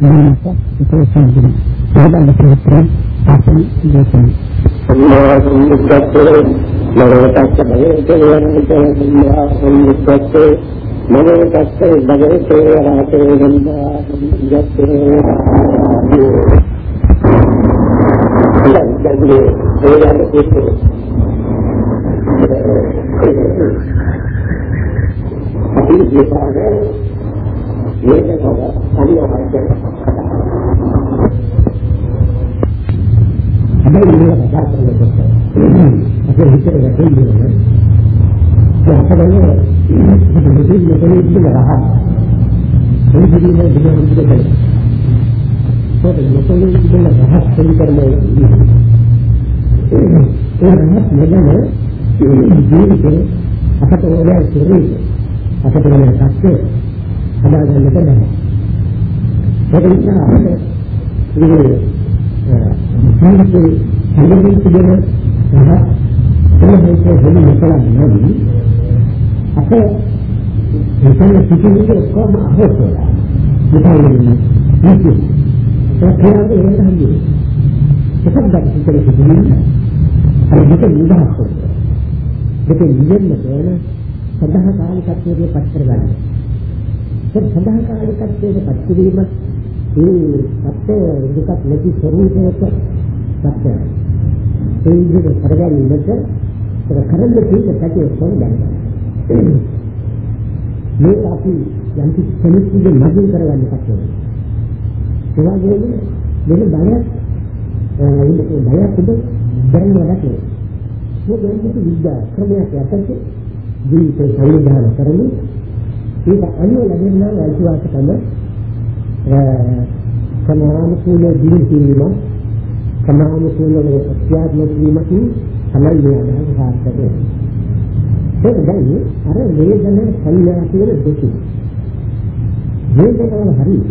මනස උපසම්පන්න සෝදාන සූත්‍රය පාසල් දේශන සම්මාසම්බුද්ධත්වයේ නරවතස්ස භවේතේ යනතේ සම්මාසම්බුද්ධත්වයේ නරවතස්ස භවේතේ රාතේ ගන්ධා සම්බුද්ධත්වයේ දැන්දී ඒයන් කිව්වේ අපි විපාකේ මේක තමයි අනිවාර්ය හැබැයි මේක කතා කරනකොට අපේ හිතේ වැටෙන්නේ අපරනේ මෙතන මෙතන ඉඳලා රහ එනිදීනේ දිනේ ඉඳලා සෝද මෙතන ඉඳලා රහ පරිකරණය ඒ රහත් මෙතන ජීවිතේ අපට ඕනෑ සිරේ අපට ඕනෑ සත්‍ය හදාගන්නට බෑ ඒක නිසා අපිට මේ ජීවිතේ හැදෙන්න තිබෙන සහ කොහොමද වෙන්නේ නැත්නම් අපේ මෙතන සිටින්නේ කොහොම අහෝසලා මෙතන ඉන්නේ ඒක කියන්නේ ඒක හරියි එකක් දැක්ක සිටින්නේ අර මේක නිදහස් මේක නිදෙන්න තෝරන සදා කාලිකත්වයේ පත් කරගන්න ඒ සදා කාලිකත්වයේ පත් කිරීම ඒ සත්‍ය දුකක් නැති ස්වરૂපයක සත්‍ය ඒ විදිහට කරගන්නට ඒක කරන්න තියෙන පැත්තේ සොයන්න මේ අපි යම් කිසි කෙනෙකුගේ මගින් කරගන්න කටයුතු. ඒ වගේම මෙන්න බයත් ඒ බයත් උඩ දැන් වැඩක් මේ දෙන්නේ විද්‍යා ක්‍රමයක් යටතේ ජීවිතේ සංවිධානය කරන්නේ ඒක අනුව ලැබෙනා අයිතිවාස තමයි සමානුකූල ජීවිතීම සමානුකූල ප්‍රත්‍යාත්මක වීමකින් තමයි මේ අදහස සාර්ථක වෙන්නේ. ඒක දැයි අර වේදන සංඥා කියන දෙක. වේදනාව හරියට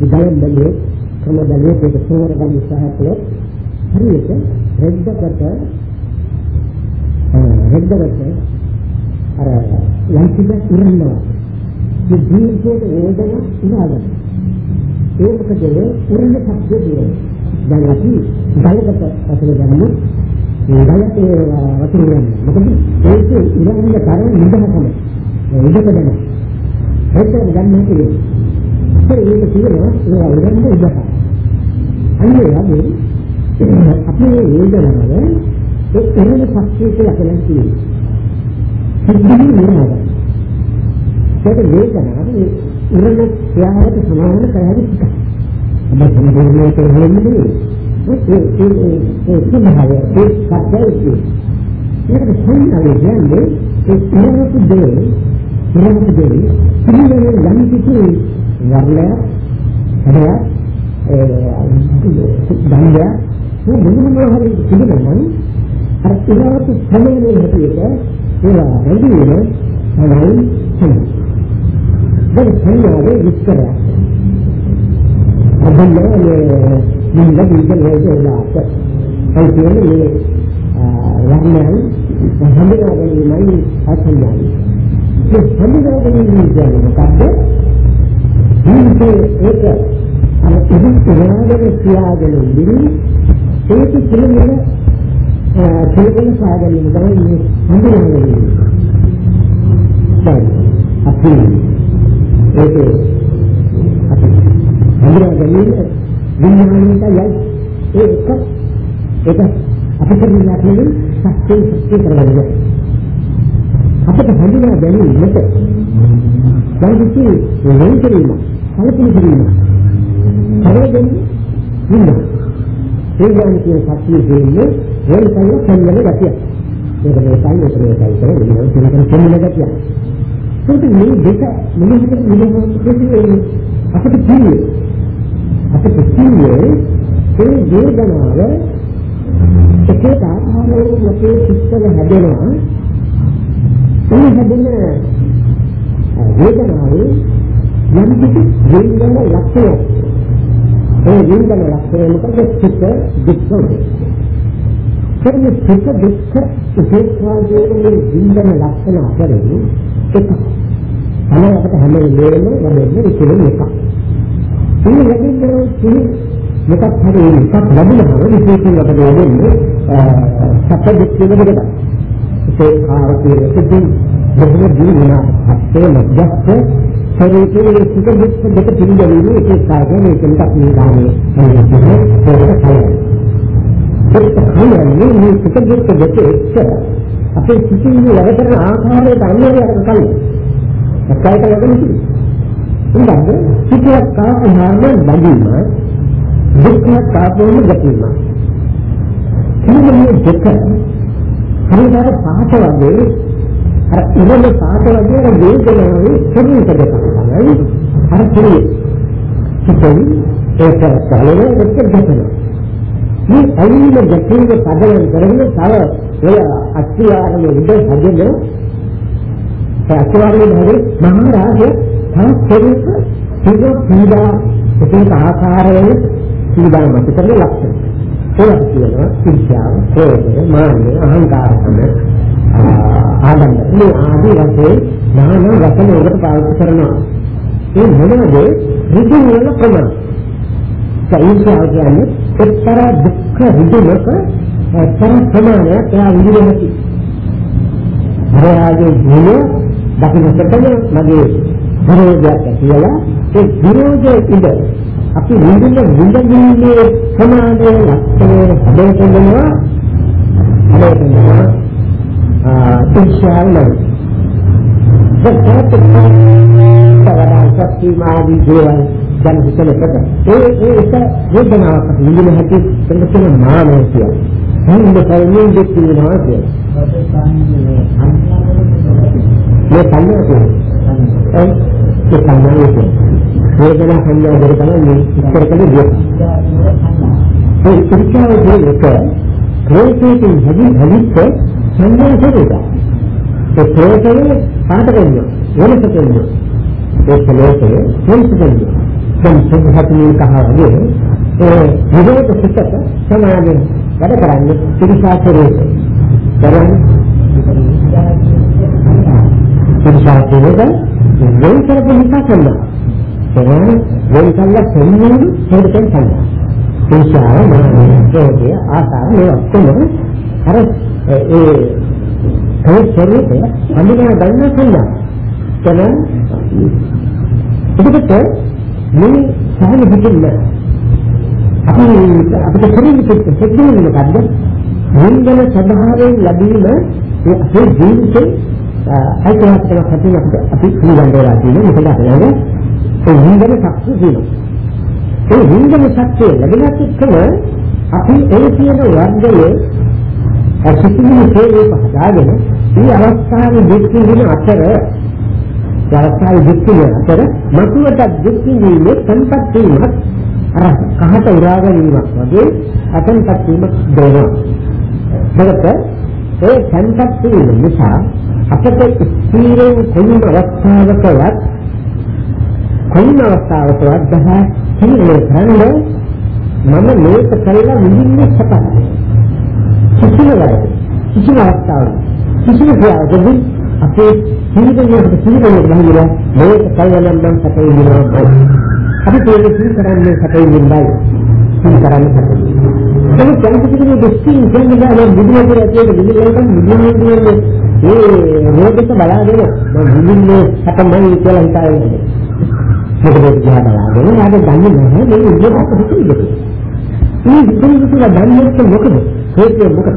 විදයන් බැලුවේ ක්‍රම බැලුවේ ඒක සෝර ගන්න උත්සාහ කළොත් හරියට රෙද්දකට රෙද්දකට අර යන්තික ඉරනවා මේ ජීවිතයේ වේදන ඉනාගන්න ඒකකද උරණ සත්‍ය දිරේ දැන් අපි ගලකට අතල ගන්න මේ ගලේ වතුර යන්නේ මොකද ඒක ඉරන්න තරම් නිදහසම. ඉඩක දෙන ඒක ගන්න කියේ ඒක කියනවා ඒ ඉරන්න ඉඩක අන්නේ වගේ අපේ වේදනාව ඒ උරණ සත්‍ය කියලා කියන්නේ සිද්ධි නෙමෙයි ඒක වේදනාව උරණ ත්‍යාගයට සමාන කරහැරි ටිකක්. අපේ සම්පූර්ණයේ තේරෙන්නේ ඒ ඒ ඒ සම්භාවය ඒ සත්‍යයි. ඒක සංඥාවේ කියන්නේ ඒ ඉරණක දේ ඉරණක දේ සිහිනේ යම් කිසි වර්ණය හදලා ඒ දණ්ඩය මේ මොනවා හරි පිළිගන්න අර ඉරණක සමයේ හැටියට ඒවා රැඳී වෙන තමයි සංඥා. දැන් සංඥාවේ විස්තරය. අදන්නේ නිල දීකේ වේදනාවක් ඒ කියන්නේ වර්ණයන් හඳුනා ගැනීමයි අසංඥායි ඒ හඳුනා ගැනීම කියන්නේ මොකක්ද ජීවිතේ ඒක අර ඉදිරි ප්‍රයාගෙන කියාගෙන ඉන්නේ ඒක කියන්නේ කෙලෙන සාගලින් තමයි මේ හඳුනා ගැනීම දැන් අපි ඒක හඳුනා ගැනීම විඥානයට යයි ඒක ඒක අපිට නිලාකෙන්නේ සත්‍ය සත්‍ය කරගන්න අපිට හඳුනා ගැනීමට දැන් කිසි වෙන කිරීම කලකිරීම කිරීම කරගෙන ඉන්න ඒ කියන්නේ කියන සත්‍ය දෙන්නේ වෙන කල කන්නල ගැතිය ඒක මේ කල් උතරේ කල් කරේ වෙන කෙනෙක් කන්නල ගැතිය ඒක මේ දෙක මිනිහෙකුට මිනිහෙකුට අපිට කියන්නේ අපිට කියන්නේ ඒ වේදනාව එකේ ආකාරයෙන් අපේ සිත්තල හැදෙනවා. ඒ හැදෙන වේදනාවේ යම් කිසි වේදන ලක්ෂණ ඒ වේදන ලක්ෂණ මොකද? සිත දුක්ඛ කියන්නේ සිත දුක්ඛ උපේක්ෂාවේ වේදන ලක්ෂණ අතරින් එක තමයි අපිට හැම වෙලේම ලැබෙන්නේ ඉතින් එකක්. සිහි ලැබෙන්නේ සිහි මොකක් හරි එකක් ලැබුණාම විශේෂයෙන් අපිට ලැබෙන්නේ සත්‍ය දෙක දෙකක්. ඒ ආරෝපයේ සිටින් බොහෝ දිනන හස්තේ මැදස්ස ශරීරයේ සුඛ දුක් දෙක පිළිගැනීමේ එක කාර්යය මේකක් නිදානේ එන්නේ ඒක තමයි. ඒක තමයි මේ සුඛ දුක් දෙක එක්ක අපේ සිතින් වැඩ කරන ආකාරයට අන්‍යයන්ට කලින්. ඒකයි ලැබෙන්නේ. ඉතින් සිතියක් කාපුවාම බැඳීම දුක්ඛ කාපුවම ගැටීම. කියන්නේ දෙක හරියට පාට වගේ අර ඉරල පාට වගේ අර වේදනාවේ ශරීරයට දෙක තමයි අර කෙරේ. සිතින් ඒක කාලේ දෙක ගැටෙනවා. මේ අයින ගැටීම පදයෙන් කරගෙන තව ඔය අත්‍යාරයේ විද හදගෙන ඒ අත්‍යාරයේ හැදී මහා රාජ්‍ය තවත් කෙනෙක් සිදු පීඩා එක ආකාරයෙන් පීඩා මත කරන ලක්ෂණ. ඒක කියනවා ඉච්ඡාව, ක්‍රෝධය, මාන්නය, අහංකාරකම ආනන්ද. මේ ආදී වශයෙන් නාන වචන වලට පාවිච්චි කරනවා. ඒ මොනවද? ඍතු වල ප්‍රමාණ. ඒ ඉච්ඡාව කියන්නේ එක්තරා දුක්ඛ ඍතුමක තරම් ප්‍රමාණයක් එයා විඳින හැටි. හරයාගේ ජීව දකින්නකොටම මගේ විරෝධයක් කියලා ඒ විරෝධයේ ඉඳ අපි විඳින විඳින්නේ ප්‍රමාණය ලක්ෂණය හදේකෙනවා හදේකෙනවා ආ ඉන්ෂාල්ලා දෙකත් තවදා සත්‍යමාදී දේවල් දැන් හිතනකොට ඒ ඒ එක වේදනාවක් විඳින හැටි එන්න මානය කියලා හින්ද කලින් දෙක් තියෙනවා කියලා. මේ සංඥා කියන්නේ ඒ සංඥා කියන්නේ වේදනා සංඥා දෙක තමයි මේ ඉස්සර කලේ දෙක. ඒ ඉස්සරව දෙක ක්‍රේතයෙන් හදි හදිස්ස සංඥා දෙක. ඒ ක්‍රේතයේ පාට වෙනවා වෙනස වෙනවා. ඒ ක්‍රේතයේ වෙනස වෙනවා. දැන් සුභහතුනේ කහවගේ ඒ විවේක සිතට සමාධිය වැඩ කරන්නේ පිරිසාචරයේ. කරන්නේ පිරිසාචරයේ වෙන කරපු නිසා කරනවා. කරන්නේ වෙන කල්ලා සෙන්නේ හේතුෙන් කරනවා. පිරිසාව මානසිකයේ ආසාව මේ ඔක්කොම අර ඒ ඒ ශරීරයේ අඳුනා ගන්න කරනවා. කරන එතකොට මේ සාහන හිතෙන්නේ අපි අපිට ශරීරෙට සිද්ධ මොකද්ද? නින්දන ස්වභාවයෙන් ලැබීම ඒ අපේ ජීවිතේ අයිතිවාසිකම හැටියට අපිට අපි පිළිගන්නවා කියන්නේ මොකද අපලගේ ඒ නින්දන ශක්තිය කියනවා. ඒ නින්දන ශක්තිය ලැබෙනත් එක්කම අපි ඒ කියන වර්ගයේ අසිතිමි හේතු පහදාගෙන මේ අවස්ථාවේ දෙකකින් වෙන අතර අවස්ථාවේ දෙකකින් අතර මතුවට දෙකකින් සම්පත් වීමත් අර කහට උරා ගැනීමක් වගේ අතන්පත් වීමක් දෙනවා. ඒකට ඒ සංපත් වීම නිසා අපට ස්ථීරව කොයිම අවස්ථාවකවත් කොයිම අවස්ථාවකවත් දහ හිමිනේ කරන්නේ මම මේක කළා විඳින්නේ සපයි. කිසිම වෙලාවක කිසිම අවස්ථාවක කිසිම ක්‍රියාවකදී අපේ ජීවිතයේ ජීවිතයේ බහිලා මේක කළා නම් සපයි වෙනවා. අපි තේරුම් කරන්නේ සැපේ නින්දයි. සිහි කරන්නේ සැපේ. ඒක ජනසිකේ දෙස්සින් කියන්නේ දැන් බුදුමහාමුදුර ඇතුලේ බුදුලෙන් බුදුමහාමුදුරනේ ඒ රෝගිත බලාගෙන මම බුදුන්නේ සැපමයි කියලා හිතාගෙන. මොකද දිහා බලාගෙන ආද දන්නේ නැහැ මේ විදිහට හිතෙන්නේ. මේ විදිහට දන්නේ මොකද? හේතුව මොකද?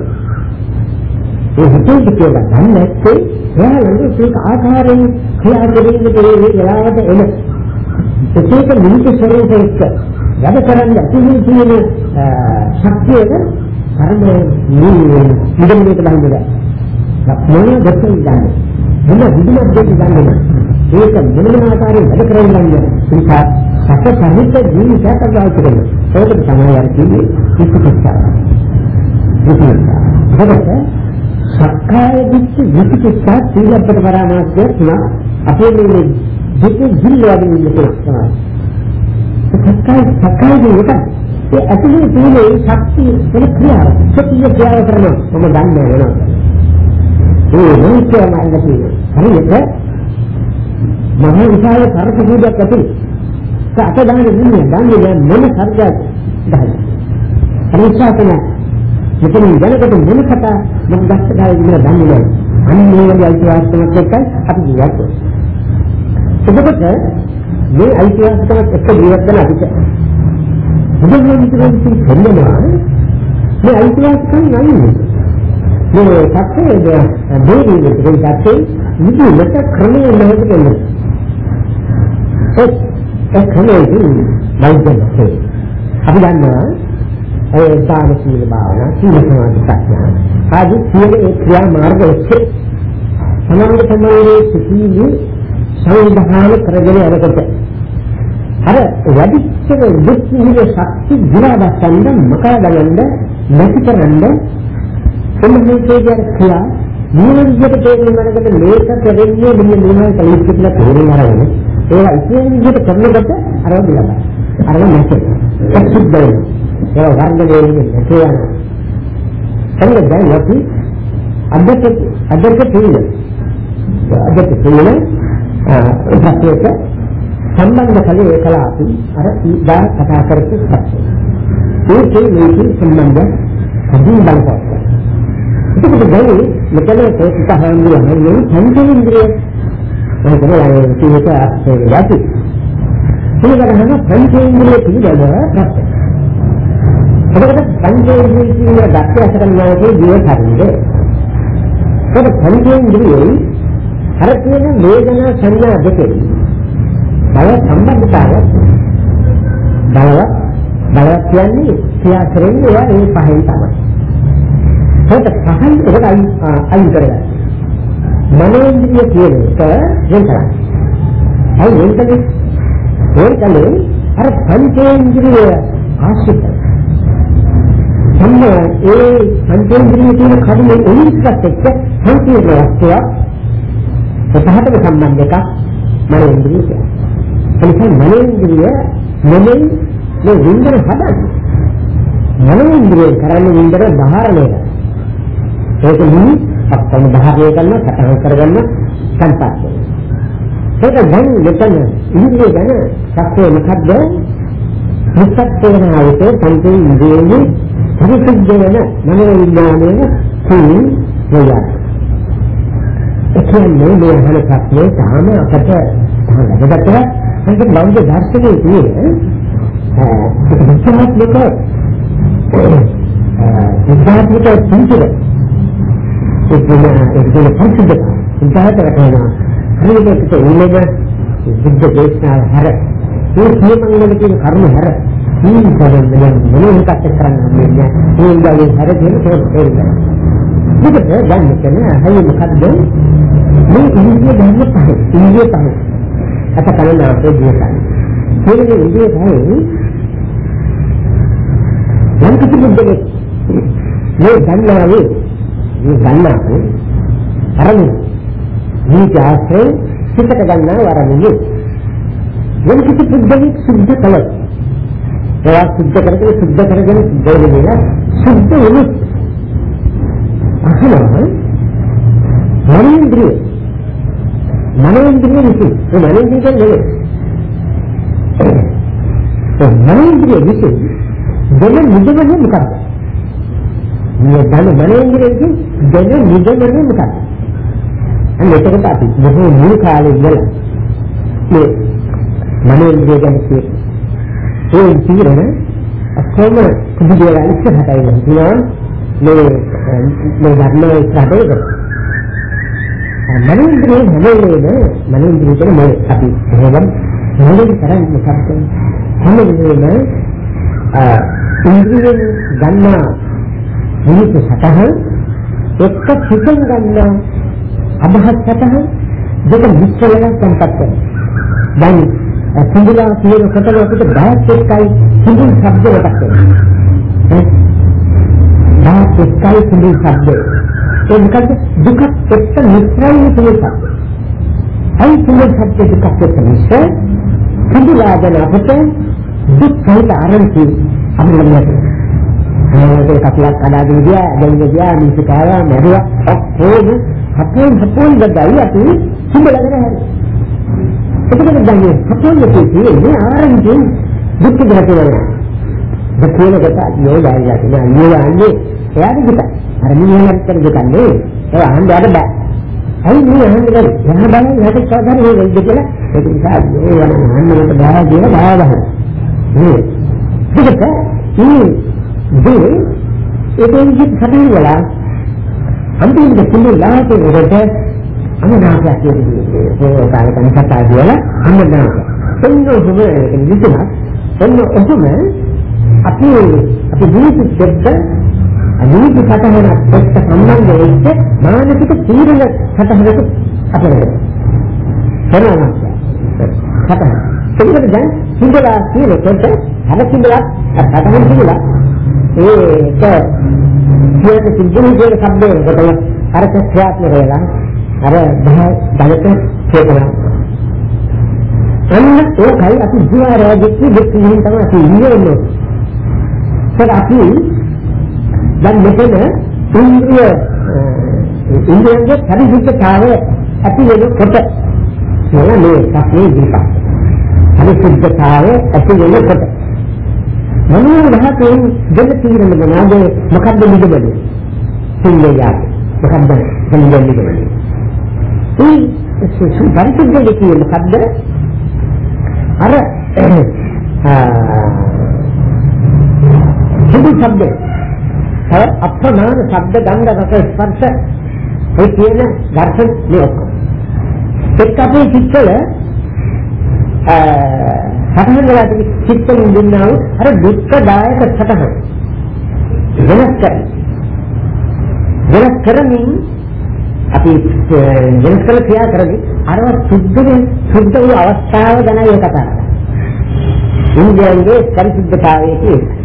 ඒ හිතේ කියලා දන්නේ නැත්නම් එයාලගේ ඒක ආකාරයෙන් ක්‍රියා කිරීමේ ඒ වෙලාවට එන ඒක නිමිති ස්වરૂපයක වැඩ කරන්න ඇතිවෙන තියෙන ශක්තියක කර්මයේ නිදෙන්නට බඳිනවා. මොන දෙයක් ගන්න. මොන විදිහට දෙයක් ගන්න. ඒක මොන ආකාරයෙන් වැඩ කරන්නේ නිසා සැක සහිත ජීවිතයක් අවශ්‍ය කරනවා. ඒකට තමයි අර කියන්නේ විචිකිච්ඡාව. විචිකිච්ඡාව. සක්කාය දිට්ඨි විචිකිච්ඡා සීලපද පරාමාසය තුන අපේ මේ දෙකේ ජීවිතයෙන් ඉන්න තමයි. සක්කාය සක්කාය දෙයක ඒ ඇතුලේ තියෙන ශක්තිය වෙන ක්‍රියාව සත්‍ය ක්‍රියාව කරනවා මම දන්නේ වෙනවා. ඒ මොකක්ද මම කියන්නේ හරියට මම විශාල තරක පූජාවක් ඇතුලේ අත දාන්නේ නෙමෙයි දන්නේ මොන සර්ගයක් ගහලා. පරිසාතන මෙතන දැනකට මොන කතා මම දැක්කදා ඉන්න දන්නේ නැහැ. අන්න මේ වගේ අයිතිවාසිකමක් එක්ක අපි ජීවත් වෙනවා. එතකොට මේ අයිතිවාසිකමක් එක්ක ජීවත් වෙන අපිට බුදුන් වහන්සේ කියනවා මේ අයිතිවාසිකම් නැන්නේ. මේ සත්‍යයේ දෙවියන් කියන සත්‍යයේ නිදිමත ක්‍රමයේ නැහැ කියන්නේ. ඒ ඒ ක්‍රමයේ වෛද්‍යකේ අපි දන්නවා ඒ දාන සීල භාවනා සීල සමාධි ප්‍රඥා. ආදී සියලු ඒ ක්‍රියා මාර්ග ඔස්සේ සමාධි සමාධියේ සිටී සංවිධානය කරගෙන යනකොට. අර වැඩිච්ච දුක් විඳ ශක්ති දිරාවස්සන්න මකා ගන්න නැති කරන්න එන්න මේ කියන ක්‍රියා මේ විදිහට තේරුම් ගන්නකොට මේක කරන්නේ මෙන්න මේවා කලින් කියලා තේරුම් අරගෙන ඒවා ඉතින් විදිහට කරනකොට අර බලන්න අර නැති සුද්ධ වෙනවා. ඒ වර්ග දෙන්නේ නැති යනවා. එන්න දැන් අපි අදට අදට තියෙන අදට තියෙන ප්‍රශ්නයක සම්බන්ධ කලේ ඒකලා අපි අර දා කතා කරපු ප්‍රශ්න ඒකේ මේකේ සම්බන්ධ කදින් බලපෑ එතකොට දැන් මෙතන තෝසිත හඳුනන මේ පංචේන්ද්‍රිය මම කියනවා ඒ කීයට ඒ යටි ඒකට හම පංචේන්ද්‍රිය පිළිබඳව ප්‍රශ්න එතකොට පංචේන්ද්‍රිය කියන දැක්ක අසකරනාගේ ජීව හරිනේ ඒක පංචේන්ද්‍රියේ අර කියන වේදනා සංඥා දෙකේ බල සම්බන්ධතාවය බලව බලව කියන්නේ ක්‍රියා කරන්නේ ඒ පහෙන් තමයි. ඒක පහෙන් ඒක අයි අයි කරගන්න. මනෝඉන්ද්‍රිය කියන එක වෙන කරන්නේ. අයි වෙන කරන්නේ වෙන කරන්නේ අර පංචේන්ද්‍රිය ආශ්‍රිත. සම්මා ඒ පංචේන්ද්‍රිය කියන කඩේ එලිස්කත් එක්ක සංකීර්ණ වස්තුවක් එතහටම සම්බන්ධ එකක් මනෝඉන්ද්‍රිය කියන්නේ. එනිසා මනෝඉන්ද්‍රිය නෙමෙයි මේ වින්දන හදන්නේ. මනෝඉන්ද්‍රිය කරන්නේ වින්දන ධාරණය. ඒක නිමි අපතන ධාරණය කරන සතහන් කරගන්න සංපත්. ඒක දැන් මෙතන ඉන්ද්‍රිය ගැන සත්‍ය මොකද්ද? මුත්තේනාවතේ පංචේ ඉන්ද්‍රියෙහි පරිසුද්ධ වෙන මනෝවිඥානයේ කුලින් වෙනවා. ඒ කියන්නේ මේ අහන ප්‍රශ්නේ තාම අපට වැදගත් ඒක බෞද්ධ දර්ශනයේ තියෙන ඒක විචාරත්මක විචාරත්මක පිළිතුර ඒක ඒක පරිසුද්ධ විචාරතර කරන හරියට ඉන්නක බුද්ධ දේශනාව හැර ඒ සියමංගල කියන කර්ම හැර මේ කරන්නේ මොනවද කරන්න හම්බෙන්නේ මේ ඉඳලා හැර කියන තේරුම් මේකට දැන් මෙතන හයිය මොකද්ද මේ ඉන්දිය ධර්ම පහ ඉන්දිය පහ අත කලින් අපේ ජීවිතය. මේ ඉන්දිය තමයි යම් කිසි බුද්ධෙක් මේ ගන්නාවේ මේ ගන්නාවේ අරමුණ මේ ජාස්ත්‍රේ සිතට ගන්නා වරණියේ. යම් කිසි බුද්ධෙක් සුද්ධ කළොත් ඒවා සුද්ධ කරගෙන සුද්ධ කරගෙන සුද්ධ වෙනවා සුද්ධ වෙන්නේ. අහනවා මනින්ද්‍රිය. මනෝඉන්ද්‍රිය විසින්. ඒ මනෝඉන්ද්‍රිය කියන්නේ ඒ මනෝඉන්ද්‍රිය විසින් දෙන නිදමනේ මොකක්ද? මේ ධන මනෝඉන්ද්‍රිය විසින් දෙන නිදමනේ මොකක්ද? අන්න එතකොට අපි බොහෝ මුල් කාලේ ඉඳලා මේ මනෝඉන්ද්‍රිය ගැන කියන්නේ ඒ තීරණ අක්කම කුඩියලා ඉස්සරහට එනවා. මේ මේ ධර්මයේ ඉස්සරහට මනෝන්ද්‍රිය හැමෝම මනෝන්ද්‍රිය කියන මේ අපි එහෙනම් මොනවද කරන්නේ මොකක්ද? හැමෝම ඉන්ද්‍රියෙන් ගන්නා මිනිස් සතහ එක්ක සිතෙන් ගන්නා අදහස් සතහ දෙක මිශ්‍ර වෙලා සංකප්ප. කරනවා දැන් සිංහලා කියන කොටල අපිට බයත් එක්කයි සිංහල ශබ්ද වලට කරනවා බයත් එක්කයි සිංහල ශබ්ද. ඒ මොකද දුක එක්ක මිත්‍රයි කියනවා. අයි තුනේ සත්‍ය දුක එක්ක මිත්‍ර කඳුලාගෙන අපට දුක් සහිත ආරම්භي අපිට ඒක කපලක් කඩාගෙන ගියා දැන් ගියා මිනිස්සු කාවා මරුවා ඔක්කොම හපුන් හපුන් ගදයි අපි සිඹලගෙන හරි එතකොට දැන් මේ සතුන්ගේ තියෙන්නේ ආරම්භයෙන් දුක් දෙකේ කියන කොට යෝගාරියා කියන යෝගාන්නේ එයාගේ දුක. අර මිනිහට කරන දුක නෙවෙයි. ඒ අහන්නට බෑ. අයි මේ අහන්න බෑ. යහ බලන්න හැට සාධාරණ මේ වෙයිද කියලා ඒක නිසා ඒ යන අහන්නට බෑ කියලා බාවහන. මේ දුකට මේ දේ ඒකෙන් කිසි සැකේ වලා අන්තිමට කිව්වේ ලාහේ වලට අමනාපයක් කියන්නේ ඒ කාලකන් කතා කියලා අමනාප. එන්න ඔබ ඒක නිදුනක් එන්න ඔබම අපි අපි ජීවිත දෙද්ද අනිත් සතහන එක්ක සම්බන්ධ වෙච්ච මානසික තීරණ සතහනක අපේ කරනවා. සතහන ඒකද දැන් සිංහලා කියනකොට හැම සිංහලා සතහන සිංහලා ඒක කියත සිංහල කියන શબ્දේ කොටල අර ක්‍රියාත්මක වෙලා අර බහ බලක කියනවා. එන්න ඒකයි අපි ජීවරය දෙකේ දෙකකින් තමයි අපි ඉන්නේ. ඒක අපි දැන් මෙතන ඉන්ද්‍රිය ඉන්ද්‍රියන්ගේ පරිසුද්ධතාවය ඇති වෙනකොට මොන මේ සත්‍යයේ දීපක් පරිසුද්ධතාවය ඇති වෙනකොට මොනවා රහතෙන් දෙල තීරණ මොනවාද? මොකද්ද නිගමනය? සිල්ලයා මොකද්ද සිල්ලයා නිගමනය? ඒ පරිසුද්ධ දෙකේ මොකද්ද? අර සුදු ශබ්ද තව අප්‍රමාණ ශබ්ද ගන්ධ රස ස්පර්ශ ඒ කියන දර්ශන මේ ඔක්කොම. එක් අපේ චිත්තවල සතහන් වෙලා තිබි චිත්තෙන් දුන්නා වූ අර දුක්ඛදායක සතහන් වෙනස් කර වෙනස් කරමින් අපි වෙනස් කළ ක්‍රියා කරන්නේ අරව සුද්ධ සුද්ධ වූ අවස්ථාව ගැන කතා කරනවා ඉන්දියාවේ පරිසුද්ධතාවයේ කියන්නේ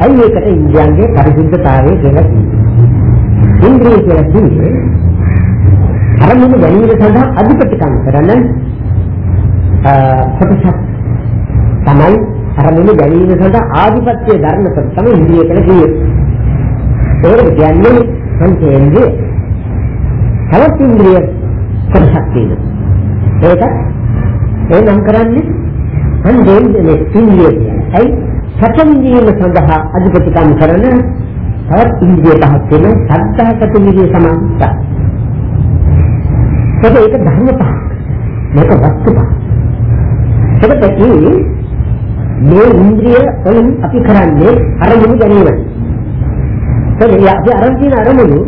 ඇයි ඒකට ඉන්ද්‍රියන්ගේ පරිසුද්ධතාවය කියලා කියන්නේ? ඉන්ද්‍රිය කියලා කියන්නේ අරමුණු ගැනීම සඳහා අධිපතිකම් කරන කොටසක්. තමයි අරමුණු ගැනීම සඳහා ආධිපත්‍ය ධර්ම කොට තමයි ඉන්ද්‍රිය කියලා කියන්නේ. ඒක කියන්නේ සංකේන්ද්‍රය. තවත් ඉන්ද්‍රිය කොටසක් තියෙනවා. ඒක ඒ නම් කරන්නේ අන්දෙන් මේ ඉන්ද්‍රිය කියන්නේ. ඇයි සැකවිඳීම සඳහා අධිපතිකම් කරන තවත් ඉන්ද්‍රිය පහක් වෙන සද්ධාසත ඉන්ද්‍රිය සමානයි. ඒක ධර්ම පහක්. මේක වස්තු පහක්. ඒකට මේ මේ ඉන්ද්‍රිය වලින් අපි කරන්නේ අරමුණු ගැනීම. ඒ අපි අරන් තියෙන අරමුණු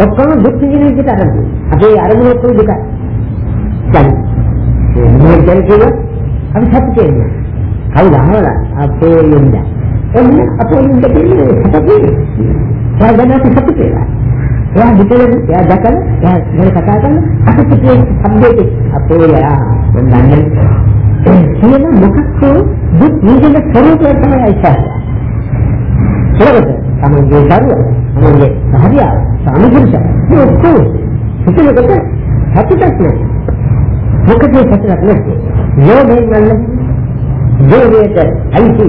ඔක්කොම දුක් විඳින විදිහට අරන්. අපේ අරමුණු ඔක්කොම දුකයි. දැන් මේ දැන් කියන අපි සතුටු වෙනවා. කවුද අහලා අපේ ලින්ද එන්න අපේ ලින්ද කියන්නේ සතුටේ එයා දැන් අපි සතුටේ එයා හිතේ එයා දැකලා එයා ගැන කතා කරන අපිට සම්බේධි අපේ යා මම දන්නේ කියන මොකක්ද දුක් නිදන ස්වરૂපය තමයි අයිසා ඒකද තමන්ගේ දරුවා තමන්ගේ භාර්යාව සාමිපුරුෂ මේ ඔක්කොම හිතනකොට හැපිටක් නෑ. මොකද හැපිටක් නැත්තේ? යෝගයෙන් වල්ලා යෝගයට අයිති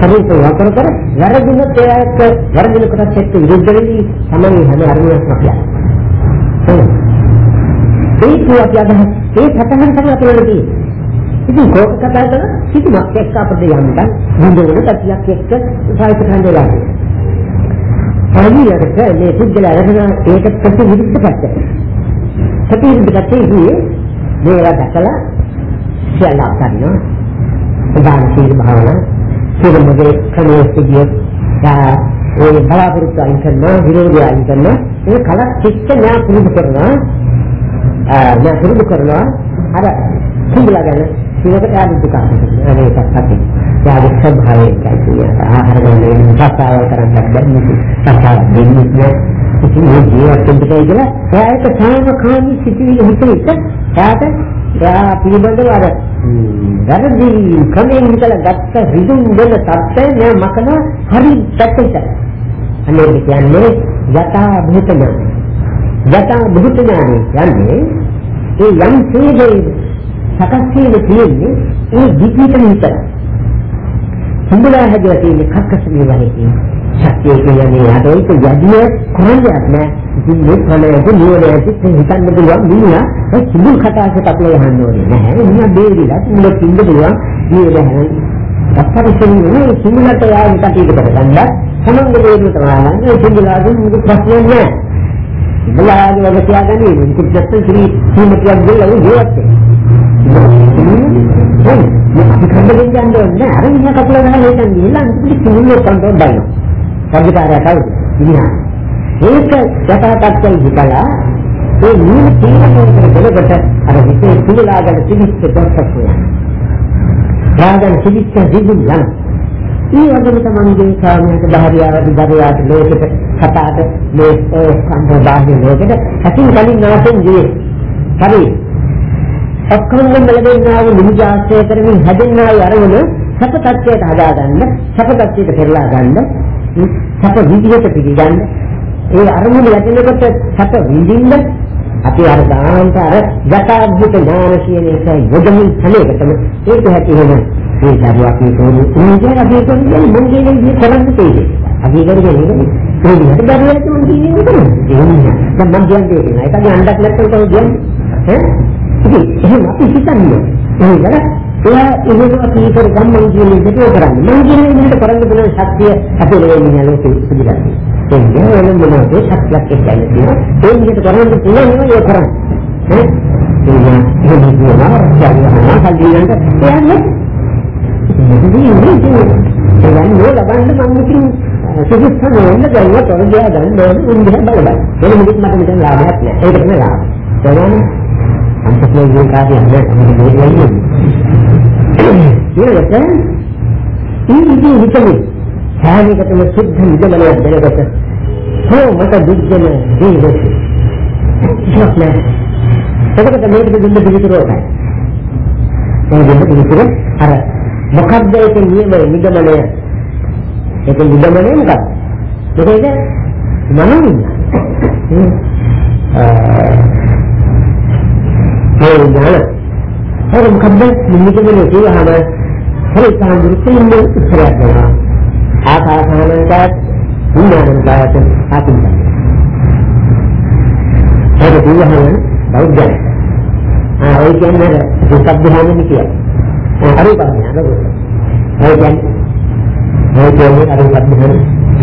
සමීප වකර කර වැරදින තේයත් වැරදින කොටස් එක්ක විරුද්ධ වෙවි තමයි හැම අරමුණක්ම කියන්නේ. ඒක අපි අදහස් ඒ සතහන් තමයි අපි වෙන්නේ. ඉතින් කෝක කතා කරන කිසිමක් එක්ක අපිට යන්න බින්දුවල කතියක් එක්ක සාහිත්‍ය කන්දලා. හරියට මේ පුද්ගලයා අරගෙන ඒක ප්‍රතිවිරුද්ධ පැත්ත. ප්‍රතිවිරුද්ධ පැත්තේ මේවා දැකලා කියලා කරනවා ප්‍රධාන සීල භාවනා සීල මොදේ ක්‍රමයේ ඒ බලාපොරොත්තු අයින් කරනවා විරෝධය අයින් කරනවා. ඒ කලක් චිත්ත ඥා පුරුදු කරනවා. ඥා පුරුදු කරනවා. අර කුඹලා ගැන සීලකට ආදි දුක අනේ සත්‍යයි යාගේ ස්වභාවයෙන් කියන්නේ. ආහාර ගන්න සත්‍යව කරන්නේ බැන්නේ සත්‍යව දෙන්නේ නැහැ. ඉතින් මේ ජීවිතෙන් දෙකයි කියලා එයාට සාමකාමී සිටිවිලි හිතෙන්න එයාට එයා පිළිබඳව අර වැරදි ක්‍රමයෙන් හිතලා ගත්ත රිදුම් වෙන තත්ත්වය නෑ මකන හරි පැත්තට. අනේ කියන්නේ යථා භූත ඥාන. යථා භූත ඥාන කියන්නේ ඒ යම් තේජේ සකස් වීම තියෙන්නේ ඒ විපීතන විතර. සම්බුලා හැදලා තියෙන කක්කස මේ වගේ ශක්තිය කියන්නේ අදෝයික යදිය කරන්නේ නැහැ ඉන්නේ කලයට නියෝලයට හිතන්න පුළුවන් මිනිහා ඒ සිදුල් කතාවකට අපල යහන්න ඕනේ නැහැ. මිනිහා බේරිලා මුල කින්ද පුළුවන් නියෝලය. අපරිසින් නේ සිංහලට යාම කටයුතු කරගන්න සමංග වේදු තමයි ඒ සිංහලයෙන් මුළු ප්‍රශ්නයක් නෑ. බලාගෙන වගේ තියාගන්නේ මුකුත් නැත්නම් කිරි සීමතියක් දෙලා ජීවත් වෙනවා. අපි කන්දෙන් යන්නේ නැහැ. අර මිනිහා කපලා ගහලා හිටන් ගිහලා අන්තිමට සිංහල කන්ට්‍රෝල් දානවා. සංගීතය කවුද? මිනිහා. ඒක යථාර්ථයෙන් හිතලා ඒ නියම තීරණය කරනකොට අර හිතේ පිළිලාගෙන තිබිච්ච දොස්සක් වෙනවා. රාගන් තිබිච්ච දිගුම් යනවා. ඒ වගේම තමන්ගේ කාමයට බාහිරවට දරයාට ලෝකෙට කතාට මේ සම්බෝධාගේ ලෝකෙට හැකින් කලින් නැවතුම් දී. හරි. ඔක්කොම මෙලෙන්නා වූ නිජාස්ත්‍ය කරමින් හැදෙන්නා වූ අරමුණ සප tattයට හදාගන්න, සප tattයට පෙරලා ගන්න, සප විදියට පිළිගන්න. ඒ අරමුණ යටිනකොට සප විඳින්න අපි අර ගාන්ට අර යථාභූත ඥාන කියන එක යොදමින් හැලෙකටම ඒක හැටි වෙනවා. ඒ දරුවක් මේ තෝරු උන්ගේ අපි කියන්නේ මම කියන්නේ කරන්න තියෙන්නේ. අපි කියන්නේ නේද? ඒ විදිහට දරුවෙක් මම කියන්නේ නේද? ඒ නිසා දැන් මම කියන්නේ ඒක නේ අඬක් නැත්නම් කොහොමද කියන්නේ? ඈ? ඉතින් එහෙනම් අපි හිතන්නේ ඒ වල එයා එහෙම අපි කර ගමන් කියන්නේ දෙකෝ කරන්නේ. මම කියන්නේ විදිහට කරන්න පුළුවන් ශක්තිය අපේ ලෝකෙ ලෝකෙ පිළිගන්න. ඒ කියන්නේ වෙන මොනවද ශක්තියක් කියන්නේ තියෙනවා. ඒ විදිහට කරන්න පුළුවන් ඒවා ඒ කරන්නේ. ඈ? ඒ කියන්නේ එහෙම කියනවා. කියන්නේ කියන්නේ ඉතින් මේ නෝ ලබන්න මම ඉතින් සුදුස්සම වෙන්න ගියා තොරදියා ගන්න ඕනේ උන්දිහ බලබල. වෙන මොකක් මට මෙතන ලාභයක් නෑ. ඒක තමයි ලාභ. තේරෙනවද? අන්තක්ලේ ජීවිතය කියන්නේ අපිට මේක වෙන්නේ. ඊළඟට මේ ඉතින් හිතන්නේ හැම එකටම සුද්ධ නිදමනයක් දෙනකොට හෝ මට දුක්ජන ජීවිතය. ඉස්සක් නෑ. එතකොට මේකට දුන්න පිළිතුරයි. ඒ දෙන්න පිළිතුර අර මොකක්ද ඒක නියමයි නිගමනය? ඒක නිගමනය මොකක්ද? මොකද? මනමින් ඒ ඥාන හරි මොකක්ද නිගමනය කියවහම හරි සාන්දුරුත් ඉන්නේ උත්තරයක් දෙනවා. ආකාසානන්තත් විඥානන්තත් ආකින්ද ඒක කියවහම බෞද්ධය ආ ඒ කියන්නේ දුක්ඛ ධර්මනේ කියන්නේ අරූප ධ්‍යාන ඒ කියන්නේ ඒ කියන්නේ අරූප ධ්‍යාන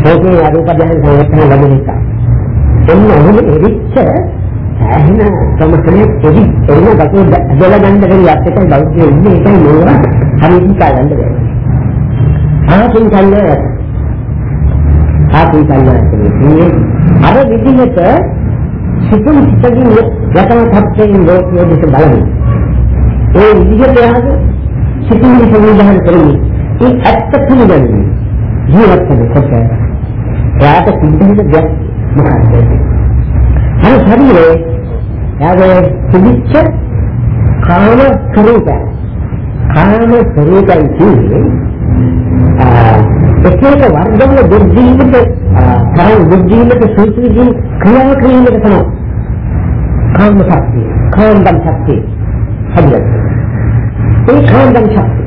ඒකේ අරූප ධ්‍යාන සංයතන ලැබෙන එක. එන්න ඔහොම එරිච්ච ඇහෙන සමස්තනේ එදි එන්න කටු දල ගන්න බැරි අපිට බෞද්ධ ඉන්නේ ඒකයි නෝන හරියට කාලන්න බැහැ. ආකින් කල්ල ආකින් කල්ල කියන්නේ අර විදිහට සිතුම් සිතකින් යතන තත්ත්වයෙන් ලෝකයේ දෙස බලන්නේ. ඒ විදිහට යහද සිතිවිලි සංවිධානය කරන්නේ ඒ ඇත්ත පිළිගන්නේ ජීවත් වෙනකොට එයාට සිද්ධ දෙයක් මොකක්ද? හරි ශරීරයේ එයාගේ පිළිච්ච කාම ස්වરૂප කාම ස්වરૂපයි කියන්නේ එක එක වර්ගවල දුර්ජීවිත තරම් දුර්ජීවිත සූත්‍රයෙන් ක්‍රියා ක්‍රියාවක තමයි කාම ශක්තිය කාම බල ශක්තිය හදිස්සිය ඒ කාන්දම් ශක්තිය.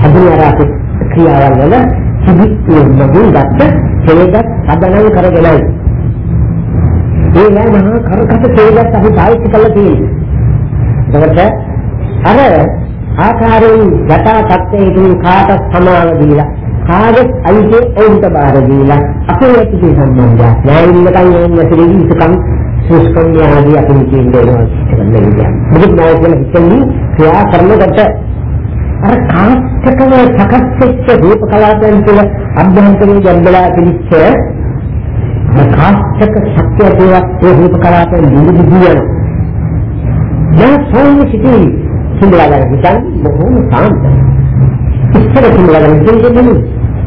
අභිනරාක ක්‍රියාවල් වල සිදි නබුල් ගත්ත හේදත් අදනම් කරගෙනයි. ඒ නෑ මහා කරකට හේදත් අපි පාවිච්චි කරලා තියෙන්නේ. එතකොට අර ආකාරයෙන් යථා තත්ත්වයෙන් කාට සමාව දීලා කාගෙත් අයිති ඔවුන්ට බාර දීලා අපේ ඇති සම්බන්ධය න්යායින්නකම් එන්නේ සිරිවිසකම් සුස්කම් ආදී අපි කියන්නේ ඒක නේද මොකද නෑ කියලා හිතන්නේ ක්‍රියා කරනකොට අර කාස්කකව සකස් වෙච්ච රූප කලාපයන් තුළ අභ්‍යන්තරයේ ජන්බලා පිළිච්ච කාස්කක ශක්තිය තුළ ඒ රූප කලාපයන් නිදි දියන දැන් සෝම සිටි සිංහලවල හිතන් බොහොම සාන්තයි ඉස්සර සිංහලවල හිතන්නේ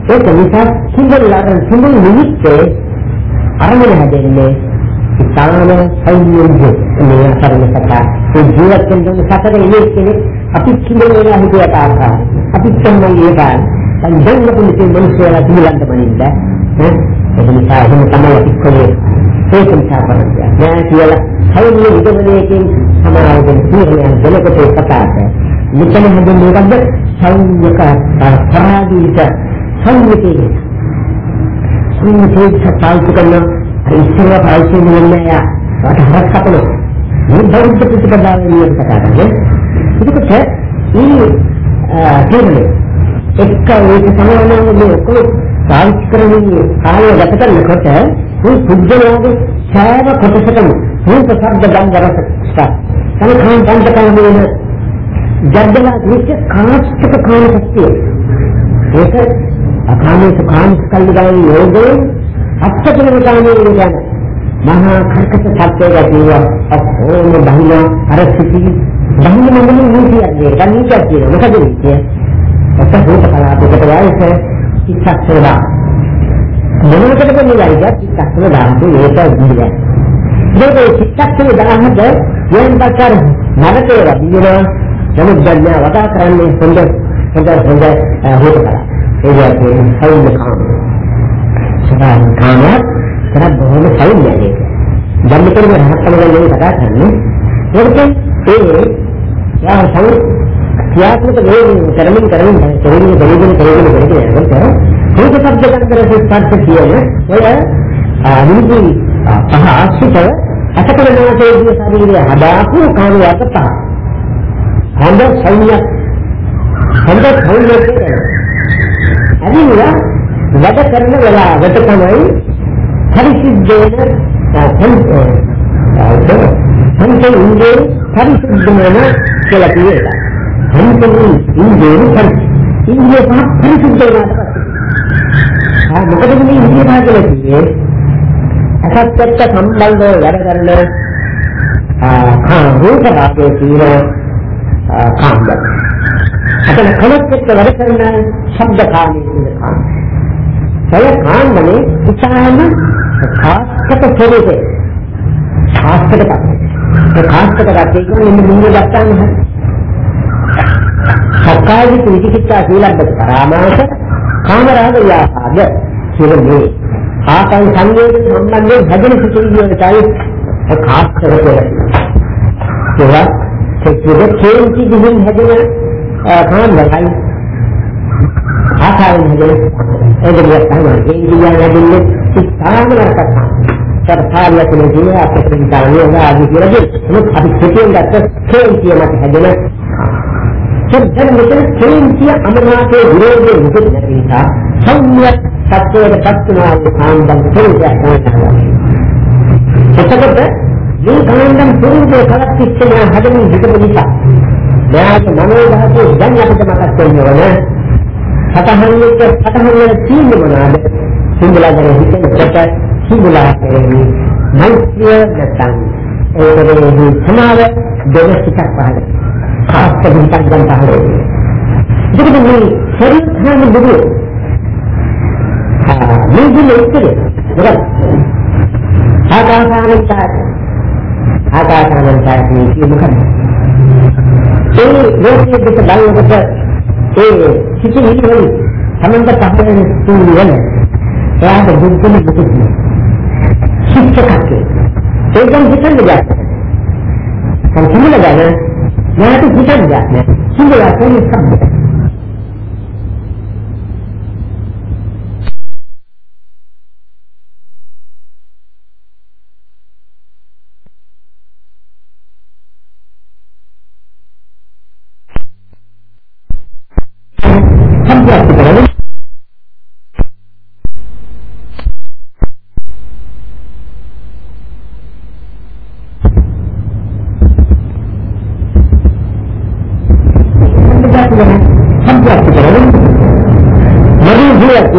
ඒක නිසා සිංහලවල සිංහල නිමිත්තේ අරමුණ හැදෙන්නේ ඉතාලම සංයෝගය මේ අතරම කතා ඒ ජීවත් වෙන සතර ඉන්නේ කෙනෙක් අපි කිඹුල වෙලා හිටියට ආකාරය අපි කියන්නේ ඒකයි දැන් දෙන්න පුළුවන් මිනිස්සුලා තිබුණාට මනින්ද ඈ? ඒක නිසා එහෙම තමයි අපි කොලේ ඒක නිසා බලන්න නෑ කියලා හයිනේ විදමනයකින් සමාවෙන් තීරණයක් දෙනකොට කතාවට මෙතන හදන්නේ මොකද්ද? සංයක පරාදීත සංයකේ සංයකේ සත්‍යය කරන ඉස්සරව පාවිච්චි වෙන්නේ යා. වට හරක් කපනවා. මේ බෞද්ධ ප්‍රතිපදාවේ නියම කතා කරන්නේ. ඒකත් මේ තීරණය එක්ක ඒක සමානව මේ ඔක්කොම පාවිච්චි කරන්නේ කාලය ගත කරනකොට මේ පුද්ගලයාගේ සෑම කොටසකම රූප ශබ්ද ගන්ධ රස ස්පර්ශ සංඛාන් පංචකම වෙන ජඩලා දෘශ්‍ය කාස්තක කාම ශක්තිය ඒක අකාමයේ කාම කල්ලිගාන යෝගයේ අත්කලන කාමයේ කියන මහා කර්කස සත්‍යය කියව අපෝම බහින අර සිටි බහින මොන්නේ නීතියක් නේ නීතියක් කියන මොකද නීතිය ඔක රූප කලාපයකට වයස චිත්තක්ෂර දාන මොනකටද නිලයිද චිත්තක්ෂර දාන්න ඒක නිලයි මේක චිත්තක්ෂර දාන්නද යම් බතර නරකේ වදිනවා. නමුත් දැන් වදා කරන්නේ හොඳ හොඳ හොඳ රූප කලාප. ඒ කියන්නේ සෞම්‍ය කාම සදාන් කාමයක් කරත් බොහොම සෞම්‍යයි දැන් මෙතන රහත් කමෙන් කතා කරන්නේ ඒකෙන් ඒ යා සෞ ක්‍රියාත්මක වේගින් කරමින් කරමින් කරමින් කරමින් කරමින් කරමින් යනකොට ඒක શબ્ද ගන්නකර ස්පර්ශ කියන ඔය අනිදි පහ ආශ්‍රිත අසකරණයේ ශරීරය හදාපු කාර්යයක් පහ. හොඳ සෞම්‍ය හොඳ සෞම්‍ය අදිනවා වැඩ කරන වෙලාවට තමයි පරිශුද්ධ වෙන සංකේ ඉන්නේ පරිශුද්ධ වෙන කියලා කියනවා. සංකේ ඉන්නේ පරිශුද්ධ ඉන්නේ පරිශුද්ධ වෙනවා. ආ මොකද මේ ඉන්දිය භාගල කියේ අසත් එක්ක සම්බන්ධව වැඩ කරන ආ කා රූප රාගයේ තියෙන කාණ්ඩ. අතන කලත් එක්ක වැඩ කරන ශබ්ද කාණ්ඩයේ තියෙන කාණ්ඩ. ඒ කාණ්ඩනේ ඉතාලම කාස්කත ස්වරූපේ කාස්කත කප්පේ. ඒ කාස්කත කප්පේ කියන්නේ මුංගු දක්වන්න හරි. සක්කාය විචිකිච්ඡා සීලබ්බත පරාමාස කාමරාග ව්‍යාපාද කියන මේ ආකල් සංවේද සම්බන්ධයෙන් හැදෙන සිතුවිලිවලටයි කාස්කර කියලා. ඒවා සෙක්ටරේ කේන්ති දිහින් හැදෙන කාමරාගයි ආකාරයෙන් හැදෙන ඒකලිය තමයි කේන්ති හැදෙන්නේ ඉස්හාමරකට. සර්පාරිය කියන දේ අපිට හිතාන්නේ ආදි කියලා දෙන්නේ. අපි සිතින් ගත්ත කේන්ති මත හැදෙන සත්‍යයෙන් මෙතන කේන්තිය අමරනාථයේ විරෝධයේ මුකුත් නැති නිසා සෞම්‍ය සත්‍යයට පත්වනා වූ ආනන්දම් පුරුෂයක් වෙනවා. එතකොට මේ ආනන්දම් පුරුෂයේ කලක්ෂණ හදමින් හිටපු නිසා මෙයාට මනෝ ධාතු දැන් අපිට මතක් වෙනවනේ සතහන්නක සතහන්න සීල මොනවාද? සිංහලයෙන් හිතනකොට සිංහලයෙන් මෛත්‍රිය නැත්නම් ඒකේ සමාව දෙවසිකක් පහළ. ආස්තකින් පංගම් පහළ. දෙකෙන් මේ සරිත්‍රාම බුදු. මේ දිලේ ඉතිරි. ආකාසාරෙන් තාරේ. ආකාසාරෙන් තාරේ කියන්නේ මොකක්ද? ඒ ලෝකයේ දෙක බලනකොට ඒ සිතිවිලි වලින් සමන්ත පහළ තුන එයාට දුක්ඛම දුක ශික්ෂකකේ ඒකෙන් හිතන්න ගියා. සම්පූර්ණ ගන්න යාට හිතන්න නෑ. සිංහල කියන්නේ සම්බන්ධ.